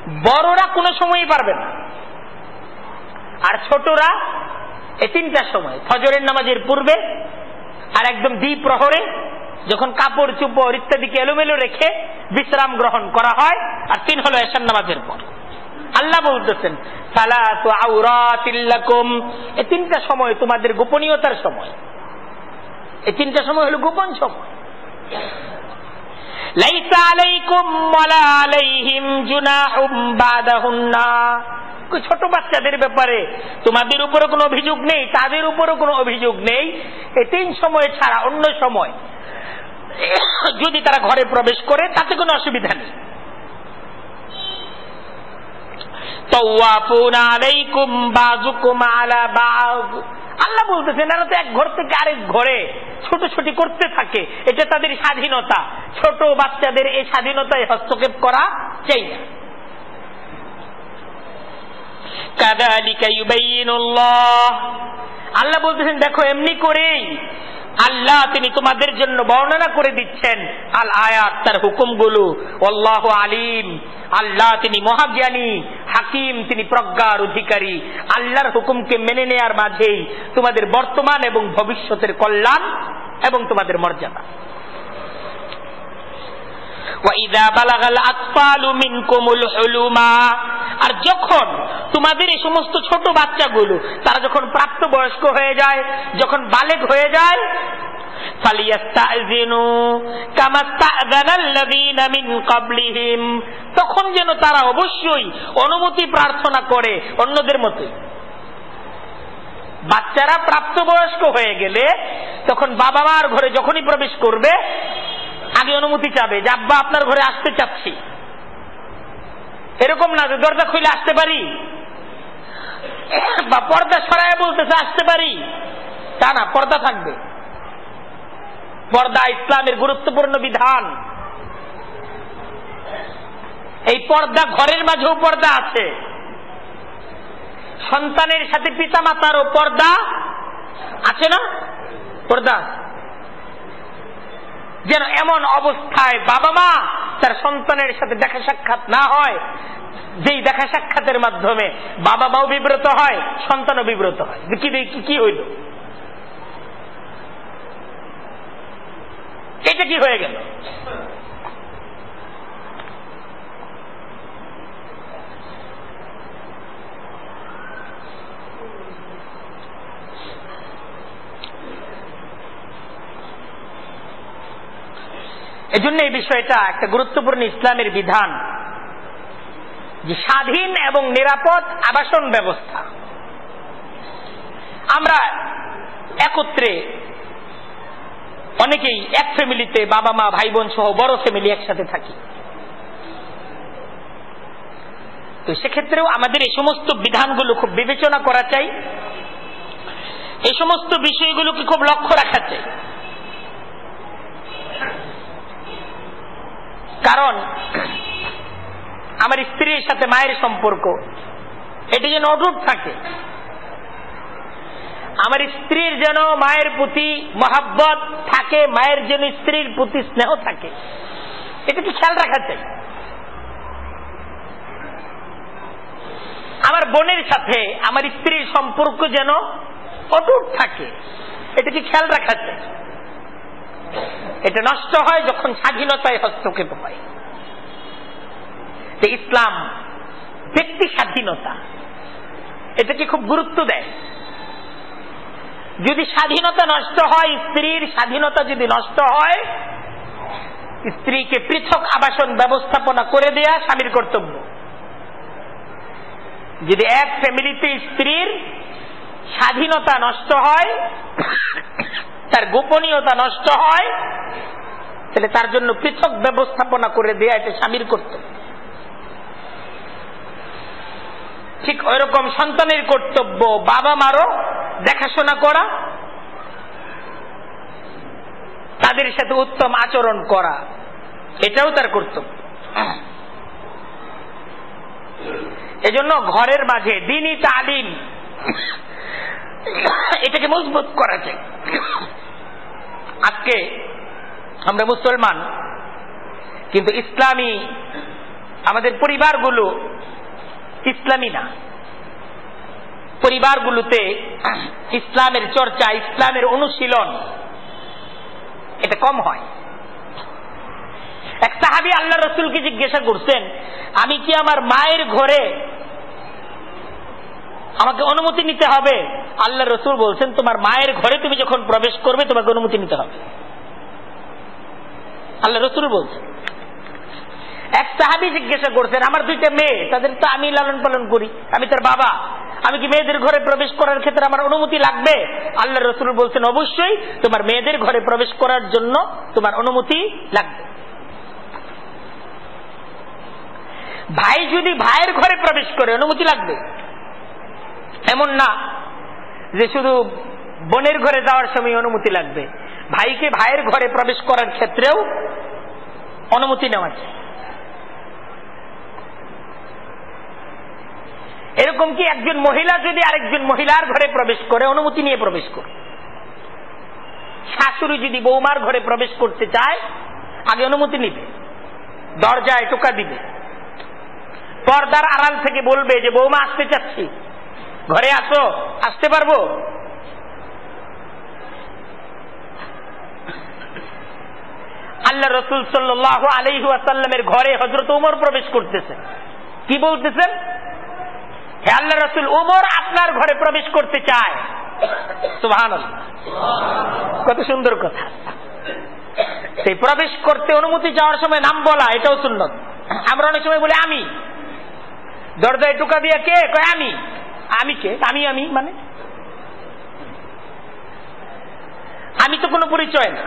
বড়রা কোনো সময়ই পারবে না। আর ছোটরা এই তিনটা সময়, ফজরের নামাজের পূর্বে আর একদম দ্বি প্রহরে যখন কাপড়, চুপড় ইত্যাদিকে এলোমেলো রেখে বিশ্রাম গ্রহণ করা হয়, আর তিন হলো এসান নামাজের পর। আল্লাহ বলতেছেন, সালাতু এই তিনটা সময় তোমাদের গোপনীয়তার সময়। এই তিনটা সময় হলো গোপন সময়। আলাইকুম ছোট বাচ্চাদের ব্যাপারে তোমাদের উপরে কোনো অভিযোগ নেই, তাদের উপরও কোনো অভিযোগ নেই। এই তিন সময় ছাড়া অন্য সময় যদি তারা ঘরে প্রবেশ করে, তাতে কোনো অসুবিধা নেই। আল্লাহ বলতেছেন, এরা তো এক ঘর থেকে আরেক ঘরে ছোট করতে থাকে। এটা তাদের স্বাধীনতা। ছোট বাচ্চাদের এই স্বাধীনতায় হস্তক্ষেপ করা চাই না। আল্লাহ বলতেছেন, দেখো, এমনি করেই আল্লাহ তিনি তোমাদের জন্য বর্ণনা করে দিচ্ছেন, আল আয়াত, তার হুকুমগুলো। অল্লাহ আলিম। আল্লাহ তিনি মহাজ্ঞানী, হাকিম, তিনি প্রজ্ঞার অধিকারী। আল্লাহর হুকুমকে মেনে নেয়ার মাঝেই তোমাদের বর্তমান এবং ভবিষ্যতের কল্যাণ এবং তোমাদের মর্যাদা। আর যখন তোমাদের এই সমস্ত ছোট বাচ্চাগুলো, তারা যখন প্রাপ্ত বয়স্ক হয়ে যায়, যখন বালেক হয়ে যায় তখন যেন তারা অবশ্যই অনুমতি প্রার্থনা করে অন্যদের মতোই বাচ্চারা প্রাপ্তবয়স্ক হয়ে গেলে তখন বাবা মার ঘরে যখনই প্রবেশ করবে আগে অনুমতি চাবে যে, আব্বা, আপনার ঘরে আসতে চাচ্ছি। এরকম না যে, দরজা খুলে আসতে পারি। বা পর্দা সরাই বলতেছে, আসতে পারি। তা না, পর্দা থাকবে। পর্দা ইসলামের গুরুত্বপূর্ণ বিধান। এই পর্দা ঘরের মাঝেও পর্দা আছে। সন্তানের সাথে পিতা মাতারও পর্দা আছে না? পর্দা যেন এমন অবস্থায় বাবা মা তার সন্তানের সাথে দেখা সাক্ষাৎ না হয়, যেই দেখা সাক্ষাতের মাধ্যমে বাবা মাও বিব্রত হয়, সন্তানও বিব্রত হয়। কি কি হইল? এটা কি হয়ে গেল? এজন্য এই বিষয়টা একটা গুরুত্বপূর্ণ ইসলামের বিধান যে স্বাধীন এবং নিরাপদ আবাসন ব্যবস্থা। আমরা একত্রে অনেকেই এক ফ্যামিলিতে বাবা, মা, ভাই, বোন সহ বড় ফ্যামিলি একসাথে থাকি। তো সেক্ষেত্রেও আমাদের এই সমস্ত বিধানগুলো খুব বিবেচনা করা চাই। এই সমস্ত বিষয়গুলোকে খুব লক্ষ্য রাখা চাই। কারণ, আমার স্ত্রীর সাথে মায়ের সম্পর্ক, এটি যেন অটুট থাকে। আমার স্ত্রীর যেন মায়ের প্রতি মহাব্বত থাকে, মায়ের যেন স্ত্রীর প্রতি স্নেহ থাকে। এটা কি খেয়াল রাখা চাই। আমার বোনের সাথে আমার স্ত্রীর সম্পর্ক যেন অটুট থাকে, এটা কি খেয়াল রাখা চাই? এটা নষ্ট হয় যখন স্বাধীনতায় হস্তক্ষেপ হয়। ইসলাম, ব্যক্তি স্বাধীনতা, এটাকে খুব গুরুত্ব দেয়। যদি স্বাধীনতা নষ্ট হয়, স্ত্রীর স্বাধীনতা যদি নষ্ট হয়, স্ত্রীকে পৃথক আবাসন ব্যবস্থাপনা করে দেয়া স্বামীর কর্তব্য। যদি এক ফ্যামিলিতে স্ত্রীর স্বাধীনতা নষ্ট হয় তার গোপনীয়তা নষ্ট হয়, তাহলে তার জন্য পৃথক ব্যবস্থাপনা করে দেয়া এটা স্বামীর কর্তব্য। ঠিক ওই রকম সন্তানের কর্তব্য বাবা মারও দেখাশোনা করা, তাদের সাথে উত্তম আচরণ করা, এটাও তার কর্তব্য। এজন্য ঘরের মাঝে দিনই তালিম, এটাকে মজবুত করা যায়। আজকে আমরা মুসলমান, কিন্তু ইসলামী আমাদের পরিবারগুলো ইসলামী না। পরিবারগুলোতে ইসলামের চর্চা, ইসলামের অনুশীলন এটা কম হয়। এক সাহাবি আল্লাহ রসুলকে জিজ্ঞাসা করছেন, আমি কি আমার মায়ের ঘরে আমাকে অনুমতি নিতে হবে। আল্লাহ রসুল বলছেন, তোমার মায়ের ঘরে তুমি যখন প্রবেশ করবে, তোমাকে অনুমতি নিতে হবে। আল্লাহ রসুল বলছেন। এক সাহাবি জিজ্ঞাসা করছেন, আমার দুইটা মেয়ে, তাদের তো আমি লালন পালন করি, আমি তার বাবা। আমি কি মেয়েদের ঘরে প্রবেশ করার ক্ষেত্রে আমার অনুমতি লাগবে? আল্লাহ রসুল বলছেন, অবশ্যই, তোমার মেয়েদের ঘরে প্রবেশ করার জন্য তোমার অনুমতি লাগবে। ভাই যদি ভাইয়ের ঘরে প্রবেশ করে, অনুমতি লাগবে। এমন না যে শুধু বোনের ঘরে যাওয়ার সময় অনুমতি লাগবে। ভাইকে ভাইয়ের ঘরে প্রবেশ করার ক্ষেত্রেও অনুমতি নেওয়া যায় এরকম কি একজন মহিলা যদি আরেকজন মহিলার ঘরে প্রবেশ করে, অনুমতি নিয়ে প্রবেশ করে? শাশুড়ি যদি বৌমার ঘরে প্রবেশ করতে চায়, আগে অনুমতি নিবে। দরজায় টোকা দিবে। পর্দার আড়াল থেকে বলবে যে, বৌমা, আসতে চাচ্ছি। ঘরে আসো, আসতে পারব? আল্লাহ রসুল সাল্লাহ আলহু আসাল্লামের ঘরে হজরত উমর প্রবেশ করতেছেন কি বলতেছেন? হে আল্লাহ রসুল, উমর আপনার ঘরে প্রবেশ করতে চায়। কত সুন্দর কথা। সেই প্রবেশ করতে অনুমতি যাওয়ার সময় নাম বলা, এটাও সুন্নত। আমরা অনেক সময় বলি, আমি। দরজায় টুকা দিয়ে কে? কয়, আমি। আমি কে আমি আমি মানে? আমি তো কোনো পরিচয় না।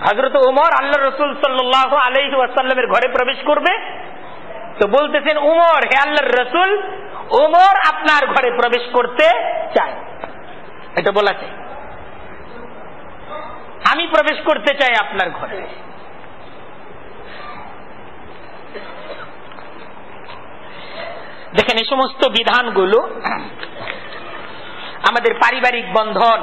হজরত উমর আল্লাহ রসুল সাল্লাহ আলহি আসাল্লামের ঘরে প্রবেশ করবে, তো বলতেছেন, উমর, হে আল্লাহর রসুল, উমর আপনার ঘরে প্রবেশ করতে চায়। এটা বলা চাই আমি প্রবেশ করতে চাই আপনার ঘরে। দেখেন এই সমস্ত বিধানগুলো আমাদের পারিবারিক বন্ধন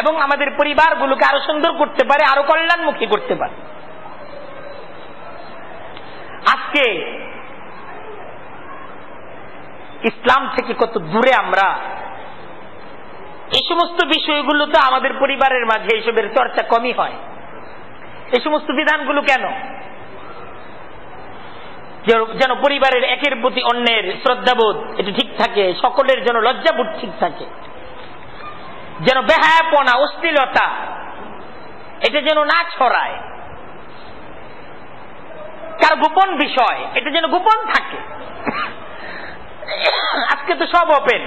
এবং আমাদের পরিবারগুলোকে আরও সুন্দর করতে পারে, আরও কল্যাণমুখী করতে পারে। আজকে ইসলাম থেকে কত দূরে আমরা, এই সমস্ত বিষয়গুলো তো আমাদের পরিবারের মাঝে এইসবের চর্চা কমই হয়। এই সমস্ত বিধানগুলো কেন? যেন পরিবারের একের প্রতি অন্যের শ্রদ্ধাবোধ এটি ঠিক থাকে, সকলের যেন লজ্জাবোধ ঠিক থাকে। যেন বেহায়াপনা, অশ্লীলতা, এটা যেন না ছড়ায়। কার গোপন বিষয়, এটা যেন গোপন থাকে। আজকে তো সব ওপেন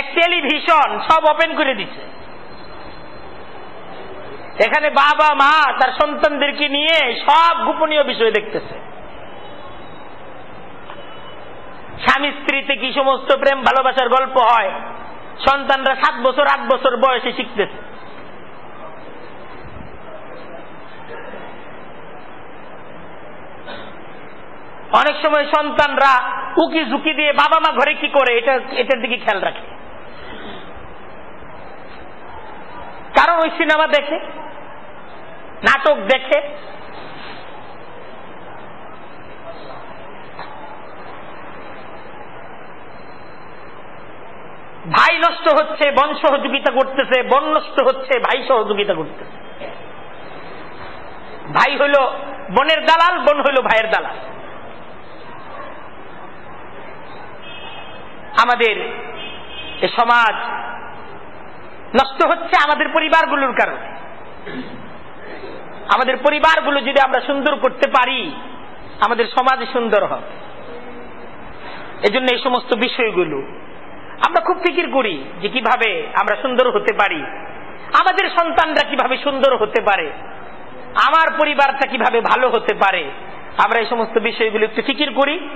এক টেলিভিশন সব ওপেন করে দিচ্ছে। এখানে বাবা, মা তার সন্তানদেরকে নিয়ে সব গোপনীয় বিষয় দেখতেছে। স্বামী, স্ত্রীতে কি সমস্ত প্রেম, ভালোবাসার গল্প হয়? সন্তানরা সাত বছর, আট বছর বয়সে শিখতেছে। অনেক সময় সন্তানরা উকি ঝুঁকি দিয়ে বাবা মা ঘরে কি করে, এটা, এটার দিকে খেয়াল রাখে। কারণ ওই সিনেমা দেখে নাটক দেখে। ভাই নষ্ট হচ্ছে, বন সহযোগিতা করতেছে, বন নষ্ট হচ্ছে, ভাই সহযোগিতা করতেছে। ভাই হইল বনের দালাল, বন হইল ভাইয়ের দালাল। আমাদের সমাজ নষ্ট হচ্ছে আমাদের পরিবারগুলোর কারণে। আমাদের পরিবারগুলো যদি আমরা সুন্দর করতে পারি, আমাদের সমাজ সুন্দর হবে। এজন্য এই সমস্ত বিষয়গুলো আমরা খুব ফিকির করি যে কীভাবে আমরা সুন্দর হতে পারি। আমাদের সন্তানরা কীভাবে সুন্দর হতে পারে? আমার পরিবারটা কীভাবে ভালো হতে পারে? আমরা এই সমস্ত বিষয়গুলো একটু ফিকির করি,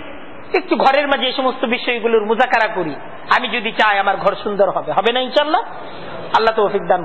একটু ঘরের মাঝে এই সমস্ত বিষয়গুলোর মোজাকারা করি। আমি যদি চাই আমার ঘর সুন্দর হবে। হবে না ইনশাল্লাহ আল্লাহ তো দান